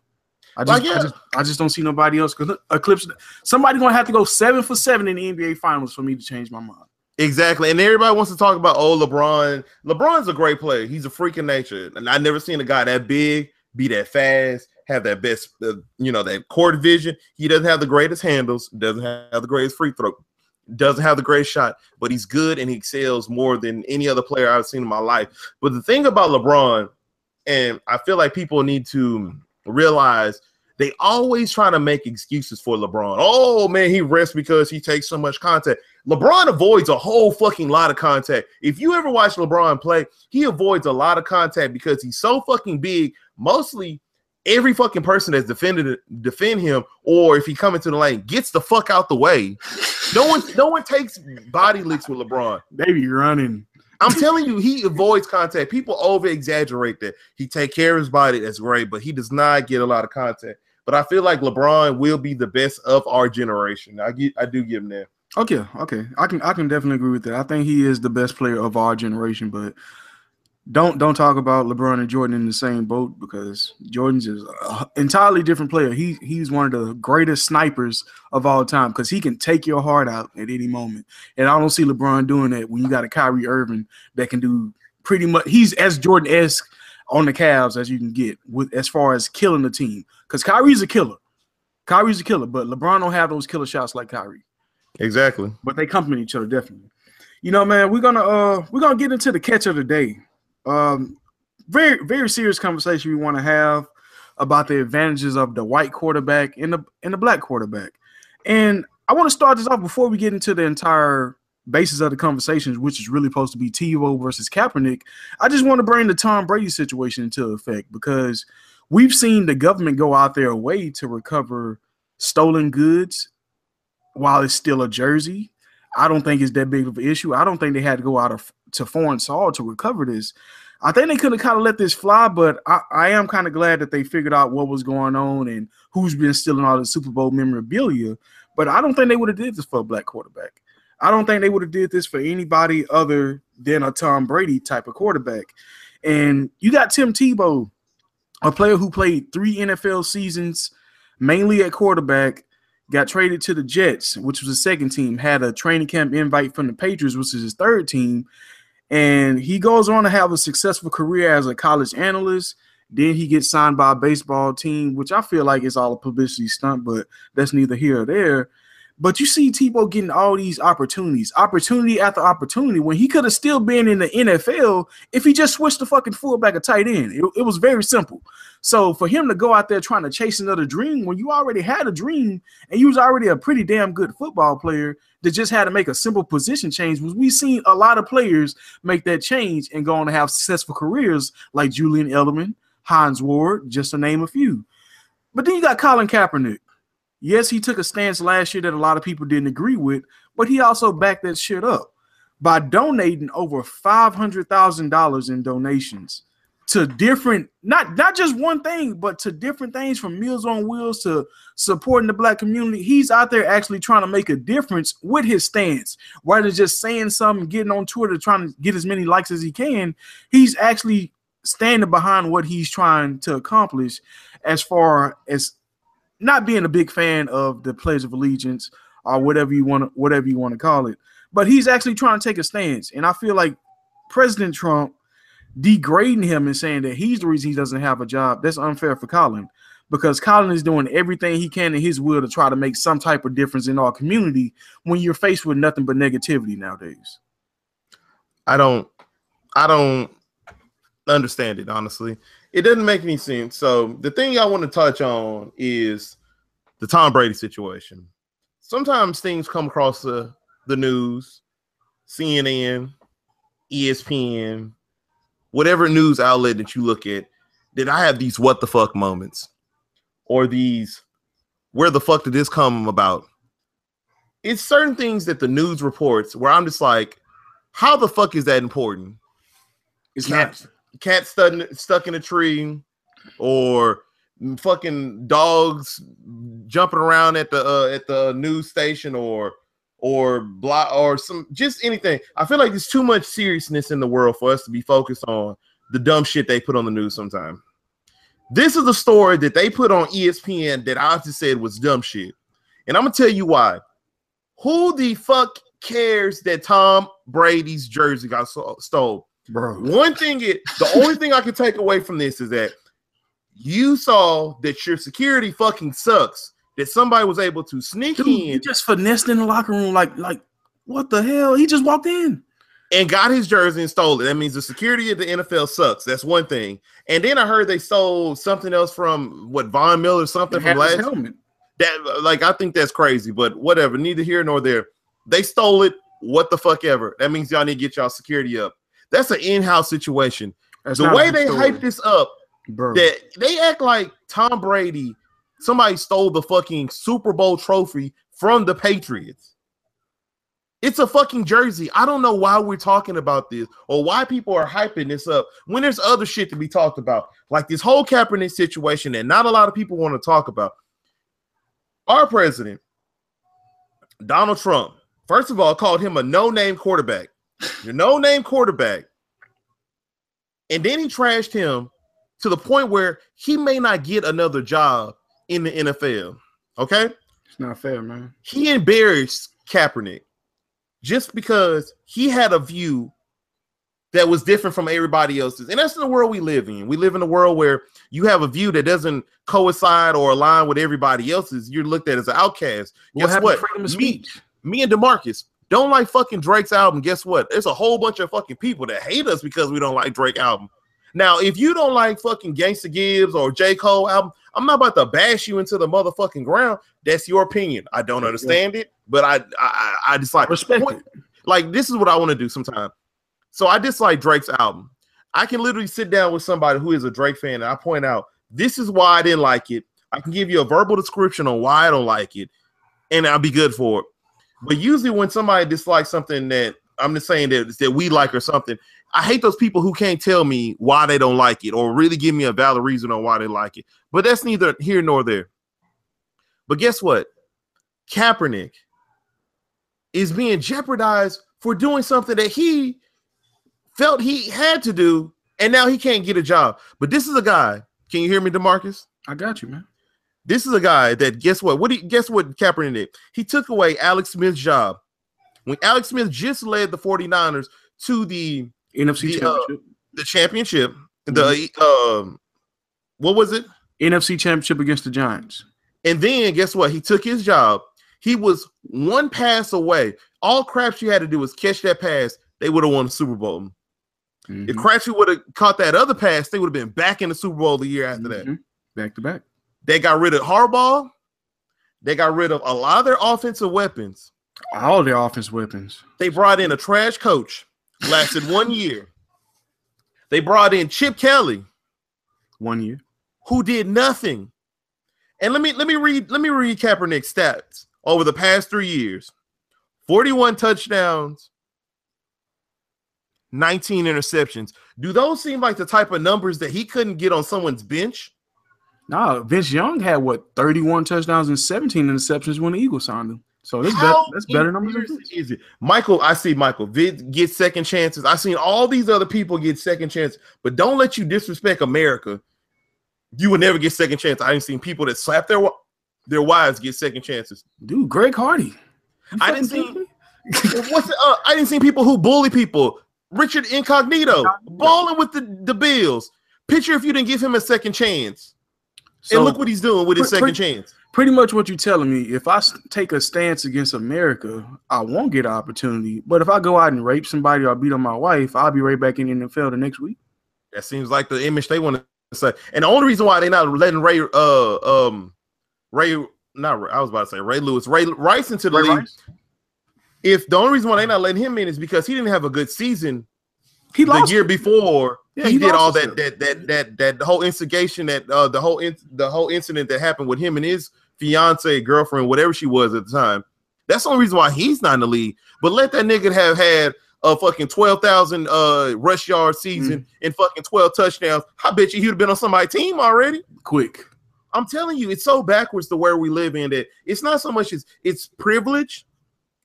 I just, Like, yeah. I just, I just don't see nobody else. Eclipse, somebody gonna have to go seven for seven in the NBA Finals for me to change my mind. Exactly. And everybody wants to talk about oh LeBron. LeBron's a great player. He's a freak of nature. And I've never seen a guy that big, be that fast, have that best uh, you know, that court vision. He doesn't have the greatest handles, doesn't have the greatest free throw, doesn't have the greatest shot, but he's good and he excels more than any other player I've seen in my life. But the thing about LeBron, and I feel like people need to realize they always try to make excuses for LeBron. Oh man, he rests because he takes so much contact. LeBron avoids a whole fucking lot of contact. If you ever watch LeBron play, he avoids a lot of contact because he's so fucking big. Mostly every fucking person that's defended defend him, or if he come into the lane, gets the fuck out the way. No one, no one takes body licks with LeBron. They be running. I'm telling you, he avoids contact. People over exaggerate that. He take care of his body. That's great, but he does not get a lot of contact. But I feel like LeBron will be the best of our generation. I get, I do give him that. Okay, okay. I can I can definitely agree with that. I think he is the best player of our generation, but don't don't talk about LeBron and Jordan in the same boat because Jordan's is an entirely different player. He he's one of the greatest snipers of all time because he can take your heart out at any moment. And I don't see LeBron doing that when you got a Kyrie Irving that can do pretty much he's as Jordan esque on the Cavs as you can get with as far as killing the team. Because Kyrie's a killer. Kyrie's a killer, but LeBron don't have those killer shots like Kyrie Exactly. but they complement each other definitely. You know, man, we're gonna uh we're gonna get into the catch of the day. Um, very very serious conversation we want to have about the advantages of the white quarterback and the and the black quarterback. And I want to start this off before we get into the entire basis of the conversations, which is really supposed to be Tebow versus Kaepernick. I just want to bring the Tom Brady situation into effect because we've seen the government go out their way to recover stolen goods while it's still a jersey. I don't think it's that big of an issue. I don't think they had to go out of to foreign soil to recover this. I think they could have kind of let this fly, but I, I am kind of glad that they figured out what was going on and who's been stealing all the Super Bowl memorabilia. But I don't think they would have did this for a black quarterback. I don't think they would have did this for anybody other than a Tom Brady type of quarterback. And you got Tim Tebow, a player who played three NFL seasons, mainly at quarterback, got traded to the Jets, which was the second team, had a training camp invite from the Patriots, which is his third team. And he goes on to have a successful career as a college analyst. Then he gets signed by a baseball team, which I feel like is all a publicity stunt, but that's neither here or there. But you see Tebow getting all these opportunities, opportunity after opportunity, when he could have still been in the NFL if he just switched the fucking fullback or tight end. It, it was very simple. So for him to go out there trying to chase another dream when you already had a dream and you was already a pretty damn good football player that just had to make a simple position change, was we've seen a lot of players make that change and go on to have successful careers like Julian Edelman, Hines Ward, just to name a few. But then you got Colin Kaepernick. Yes, he took a stance last year that a lot of people didn't agree with, but he also backed that shit up by donating over five hundred thousand dollars in donations to different not not just one thing, but to different things from Meals on Wheels to supporting the black community. He's out there actually trying to make a difference with his stance, rather than just saying something, getting on Twitter, trying to get as many likes as he can. He's actually standing behind what he's trying to accomplish, as far as not being a big fan of the Pledge of Allegiance or whatever you want to whatever you want to call it. But he's actually trying to take a stance, and I feel like President Trump degrading him and saying that he's the reason he doesn't have a job. That's unfair for Colin because Colin is doing everything he can in his will to try to make some type of difference in our community when you're faced with nothing but negativity nowadays. I don't I don't understand it honestly. It doesn't make any sense. So the thing I want to touch on is the Tom Brady situation. Sometimes things come across the, the news, CNN, ESPN, whatever news outlet that you look at, that I have these what the fuck moments or these where the fuck did this come about? It's certain things that the news reports where I'm just like, how the fuck is that important? It's not cat stuck, stuck in a tree or fucking dogs jumping around at the uh, at the news station or or blah or some just anything. I feel like there's too much seriousness in the world for us to be focused on the dumb shit they put on the news sometimes. This is a story that they put on ESPN that I just said was dumb shit. And I'm gonna tell you why. Who the fuck cares that Tom Brady's jersey got so- stole? Bro. One thing it the only thing I can take away from this is that you saw that your security fucking sucks. That somebody was able to sneak Dude, he in just finessed in the locker room like like what the hell? He just walked in. and got his jersey and stole it. That means the security of the NFL sucks. That's one thing. And then I heard they stole something else from what Von Miller, something from last. helmet. That like I think that's crazy, but whatever. Neither here nor there. They stole it. What the fuck ever. That means y'all need to get y'all security up. That's an in-house situation. That's the way they story, hype this up, bro. that they act like Tom Brady, somebody stole the fucking Super Bowl trophy from the Patriots. It's a fucking jersey. I don't know why we're talking about this or why people are hyping this up when there's other shit to be talked about, like this whole Kaepernick situation that not a lot of people want to talk about. Our president, Donald Trump, first of all, called him a no-name quarterback. Your no-name quarterback. And then he trashed him to the point where he may not get another job in the NFL. Okay it's not fair, man. he embarrassed Kaepernick just because he had a view that was different from everybody else's. And that's in the world we live in. We live in a world where you have a view that doesn't coincide or align with everybody else's. You're looked at as an outcast. What Guess happened what? freedom of Me, speech? me and Demarcus don't like fucking Drake's album. Guess what? There's a whole bunch of fucking people that hate us because we don't like Drake album. Now, if you don't like fucking Gangsta Gibbs or J. Cole album, I'm not about to bash you into the motherfucking ground. That's your opinion. I don't understand it, but I I, I just like Respect it. like this is what I want to do sometime. So I dislike Drake's album. I can literally sit down with somebody who is a Drake fan and I point out this is why I didn't like it. I can give you a verbal description on why I don't like it, and I'll be good for it. But usually when somebody dislikes something that I'm just saying that that we like or something, I hate those people who can't tell me why they don't like it or really give me a valid reason on why they like it. But that's neither here nor there. But guess what? Kaepernick is being jeopardized for doing something that he felt he had to do, and now he can't get a job. But this is a guy. Can you hear me, Demarcus? I got you, man. This is a guy that guess what? What he guess what Kaepernick did? He took away Alex Smith's job. When Alex Smith just led the 49ers to the NFC The, uh, championship. the championship, the um what was it? NFC championship against the Giants. And then guess what? He took his job. He was one pass away. All Crabtree had to do was catch that pass. They would have won the Super Bowl. If Mhm. Crabtree would have caught that other pass, they would have been back in the Super Bowl the year after that. Mhm. Back to back. They got rid of Harbaugh. They got rid of a lot of their offensive weapons. All their offense weapons. They brought in a trash coach, lasted one year. They brought in Chip Kelly, One year. who did nothing. And let me let me read let me read Kaepernick's stats over the past three years: forty-one touchdowns, nineteen interceptions. Do those seem like the type of numbers that he couldn't get on someone's bench? No, Vince Young had what 31 touchdowns and 17 interceptions when the Eagles signed him. So that's better. That's better numbers. Is it? Michael, I see Michael Vick get second chances. I've seen all these other people get second chances, but don't let you disrespect America. You would never get second chance. I didn't seen people that slap their their wives get second chances. Dude, Greg Hardy. I didn't see- What's the, uh, I didn't see people who bully people. Richard Incognito balling with the, the Bills. Picture if you didn't give him a second chance. So and look what he's doing with his second chance. pretty much what you're telling me. If I take a stance against America, I won't get an opportunity. But if I go out and rape somebody or beat on my wife, I'll be right back in the NFL the next week. That seems like the image they want to say. And the only reason why they're not letting Ray uh um Ray not Ray, I was about to say Ray Lewis, Ray Rice into the Ray league. Rice? If the only reason why they're not letting him in is because he didn't have a good season He the lost. year before. Yeah, he, he did all that that that that that the whole instigation that uh the whole in, the whole incident that happened with him and his fiance girlfriend whatever she was at the time. That's the only reason why he's not in the league. But let that nigga have had a fucking twelve thousand uh rush yard season and fucking twelve touchdowns. I bet you he'd have been on somebody's team already. quick. I'm telling you, it's so backwards to where we live in that it's not so much as it's privilege,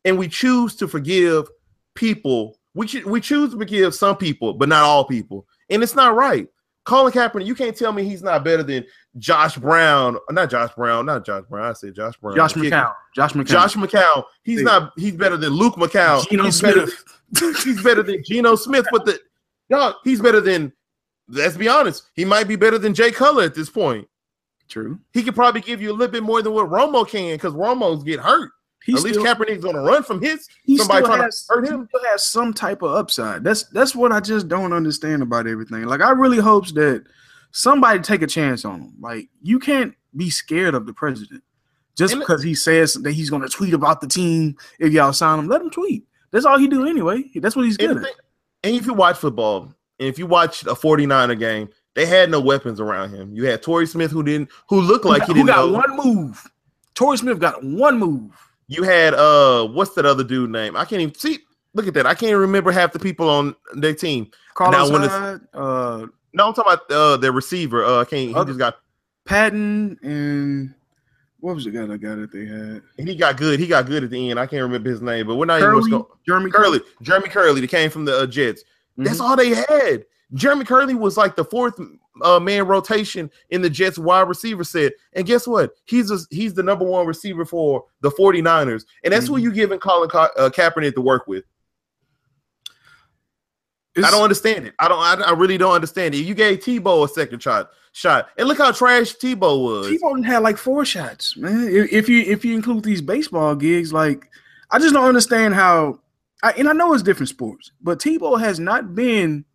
and we choose to forgive people. We should we choose to forgive some people, but not all people, and it's not right. Colin Kaepernick, you can't tell me he's not better than Josh Brown, not Josh Brown, not Josh Brown. I said Josh Brown. Josh. McCown. Josh McCown. Josh McCown. He's not. He's better than Luke McCown. Geno he's better. Smith. He's better than Geno Smith. But the no, he's better than. Let's be honest. He might be better than Jay Cutler at this point True. he could probably give you a little bit more than what Romo can because Romo's get hurt. He At least still, Kaepernick's gonna run from his he somebody trying has, to hurt he him. still has some type of upside. That's that's what I just don't understand about everything. Like I really hopes that somebody take a chance on him. Like you can't be scared of the president just And- because he says that he's going to tweet about the team. If y'all sign him, let him tweet. That's all he do anyway. That's what he's good And, at. and if you watch football, and if you watch a 49er game, they had no weapons around him. You had Torrey Smith who didn't who looked like he who didn't Who got know. one move? Torrey Smith got one move. You had uh what's that other dude name? I can't even see. Look at that. I can't remember half the people on their team. Carlos when Hyde, uh, No, I'm talking about uh their receiver. Uh I can't he just got Patton, and what was the guy that guy that they had? And he got good. He got good at the end. I can't remember his name, but we're not even Kerley, going Jeremy Kerley, Jeremy Kerley that came from the uh, Jets. That's Mhm. all they had. Jeremy Kerley was like the fourth uh, man rotation in the Jets wide receiver set. And guess what? He's a, he's the number one receiver for the 49ers. And that's who Mhm. you giving Colin Ka- uh, Kaepernick to work with. I don't understand it. I don't. I, I really don't understand it. You gave Tebow a second shot. Shot, and look how trash Tebow was. Tebow had like four shots, man. If, if you if you include these baseball gigs, like I just don't understand how. I, and I know it's different sports, but Tebow has not been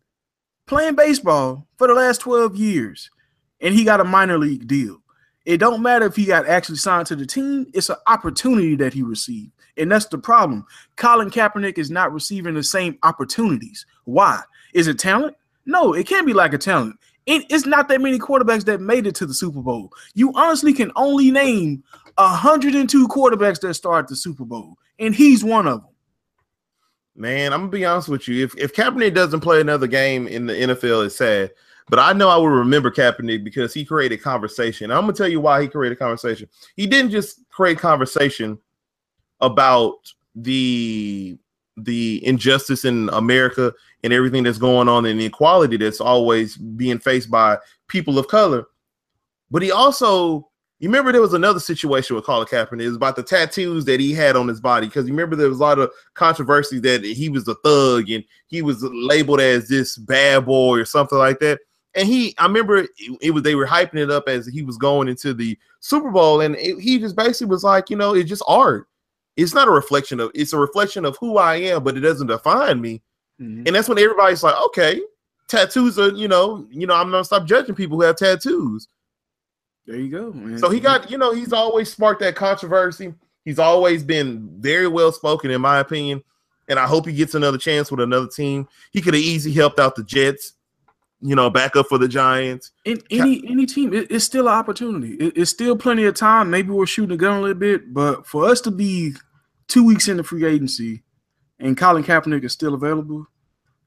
playing baseball for the last twelve years, and he got a minor league deal. It don't matter if he got actually signed to the team; it's an opportunity that he received, and that's the problem. Colin Kaepernick is not receiving the same opportunities. Why? Is it talent? No, it can't be like a talent. It, it's not that many quarterbacks that made it to the Super Bowl. You honestly can only name 102 quarterbacks that start the Super Bowl, and he's one of them. Man, I'm gonna be honest with you. If if Kaepernick doesn't play another game in the NFL, it's sad. But I know I will remember Kaepernick because he created conversation. I'm gonna tell you why he created conversation. He didn't just create conversation about the the injustice in America and everything that's going on and the inequality that's always being faced by people of color. But he also you remember there was another situation with Colin Kaepernick. It was about the tattoos that he had on his body because you remember there was a lot of controversy that he was a thug and he was labeled as this bad boy or something like that. And he, I remember it, it was they were hyping it up as he was going into the Super Bowl, and it, he just basically was like, you know, it's just art. It's not a reflection of. It's a reflection of who I am, but it doesn't define me. Mm-hmm. And that's when everybody's like, okay, tattoos are, you know, you know, I'm gonna stop judging people who have tattoos. There you go. Man. So he got, you know, he's always sparked that controversy. He's always been very well spoken, in my opinion. And I hope he gets another chance with another team. He could have easily helped out the Jets. you know, backup for the Giants. In any any team, it, it's still an opportunity. It, it's still plenty of time. Maybe we're shooting a gun a little bit, but for us to be two weeks into free agency and Colin Kaepernick is still available,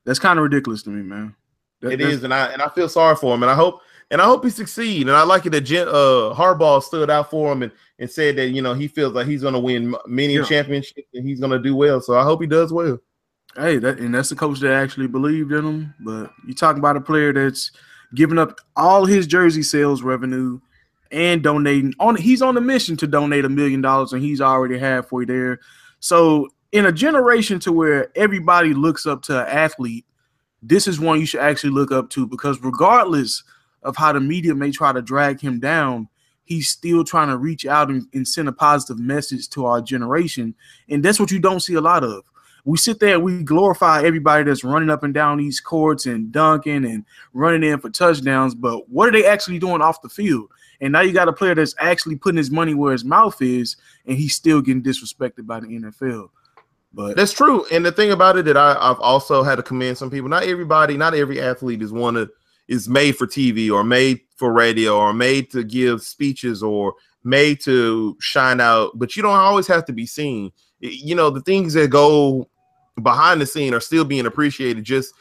that's kind of ridiculous to me, man. That, it is, and I and I feel sorry for him, and I hope and I hope he succeed. And I like it that Jim, uh, Harbaugh stood out for him and, and said that you know he feels like he's going to win many yeah. championships and he's going to do well. So I hope he does well. Hey, that and that's the coach that actually believed in him. But you talking about a player that's giving up all his jersey sales revenue and donating on. He's on a mission to donate a million dollars, and he's already halfway there. So in a generation to where everybody looks up to an athlete, this is one you should actually look up to because regardless of how the media may try to drag him down, he's still trying to reach out and, and, send a positive message to our generation. And that's what you don't see a lot of. We sit there and we glorify everybody that's running up and down these courts and dunking and running in for touchdowns, but what are they actually doing off the field? And now you got a player that's actually putting his money where his mouth is, and he's still getting disrespected by the NFL. But that's true. And the thing about it that I, I've also had to commend some people. Not everybody, not every athlete is one of is made for TV or made for radio or made to give speeches or made to shine out, but you don't always have to be seen. You know, the things that go behind the scene are still being appreciated just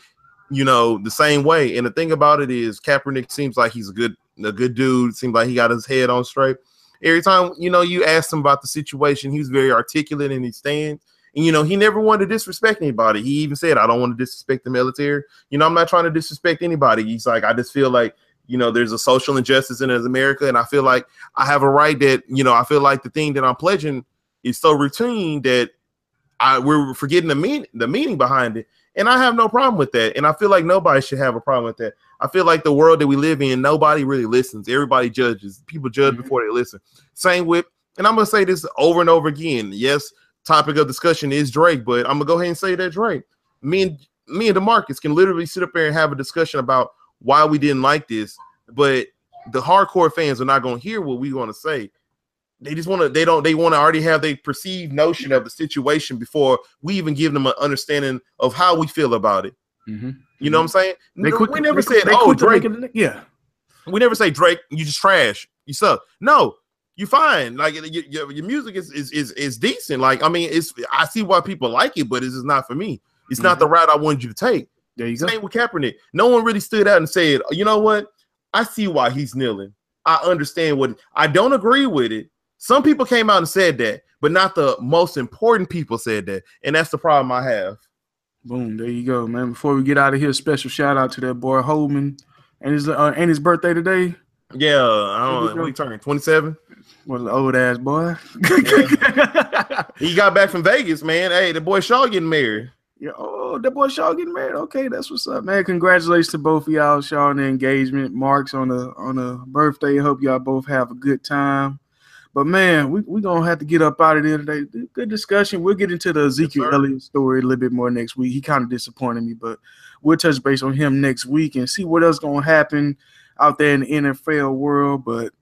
you know the same way. And the thing about it is Kaepernick seems like he's a good a good dude, seems like he got his head on straight. Every time you know you ask him about the situation, he's very articulate in his stance. And you know, he never wanted to disrespect anybody. He even said, I don't want to disrespect the military. You know, I'm not trying to disrespect anybody. He's like, I just feel like, you know, there's a social injustice in America. And I feel like I have a right that, you know, I feel like the thing that I'm pledging is so routine that I we're forgetting the mean the meaning behind it. And I have no problem with that. And I feel like nobody should have a problem with that. I feel like the world that we live in, nobody really listens. Everybody judges. People judge mm-hmm. before they listen. Same with, and I'm gonna say this over and over again. Yes, topic of discussion is Drake, but I'm gonna go ahead and say that Drake. Me and me and Demarcus can literally sit up there and have a discussion about why we didn't like this, but the hardcore fans are not gonna hear what we want to say. They just want to. They don't. They want to already have their perceived notion of the situation before we even give them an understanding of how we feel about it. Mm-hmm. You know what I'm saying? They quick, we never they, said, they "Oh, Drake." yeah. We never say Drake. You just trash. You suck. No, you fine. Like your, your, music is, is is is decent. Like I mean, it's I see why people like it, but it's just not for me. It's mm-hmm. not the route I wanted you to take. There you Same go. with Kaepernick. No one really stood out and said, you know what? I see why he's kneeling. I understand what I don't agree with it. Some people came out and said that, but not the most important people said that, and that's the problem I have. Boom, there you go, man. Before we get out of here, special shout out to that boy Holman and his uh, and his birthday today. Yeah, I don't know. He turned 27. What an old ass boy. he got back from Vegas, man. Hey, the boy Shaw getting married. Yeah, oh, the boy Shaw getting married. Okay, that's what's up, man. Congratulations to both of y'all, Shaw, on the engagement. Marks on the on the birthday. Hope y'all both have a good time. But man, we we gonna have to get up out of there today. Good discussion. We'll get into the Ezekiel yes, Elliott story a little bit more next week. He kind of disappointed me, but we'll touch base on him next week and see what else gonna happen out there in the NFL world. But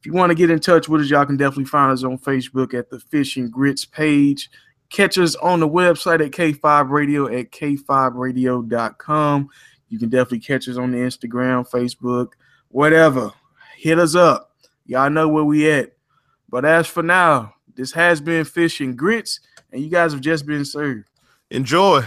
if you want to get in touch with us, y'all can definitely find us on Facebook at the Fish and Grits page. Catch us on the website at K5 Radio at K5Radio.com. You can definitely catch us on the Instagram, Facebook, whatever. Hit us up. Y'all know where we at. But as for now, this has been Fish and Grits, and you guys have just been served. Enjoy.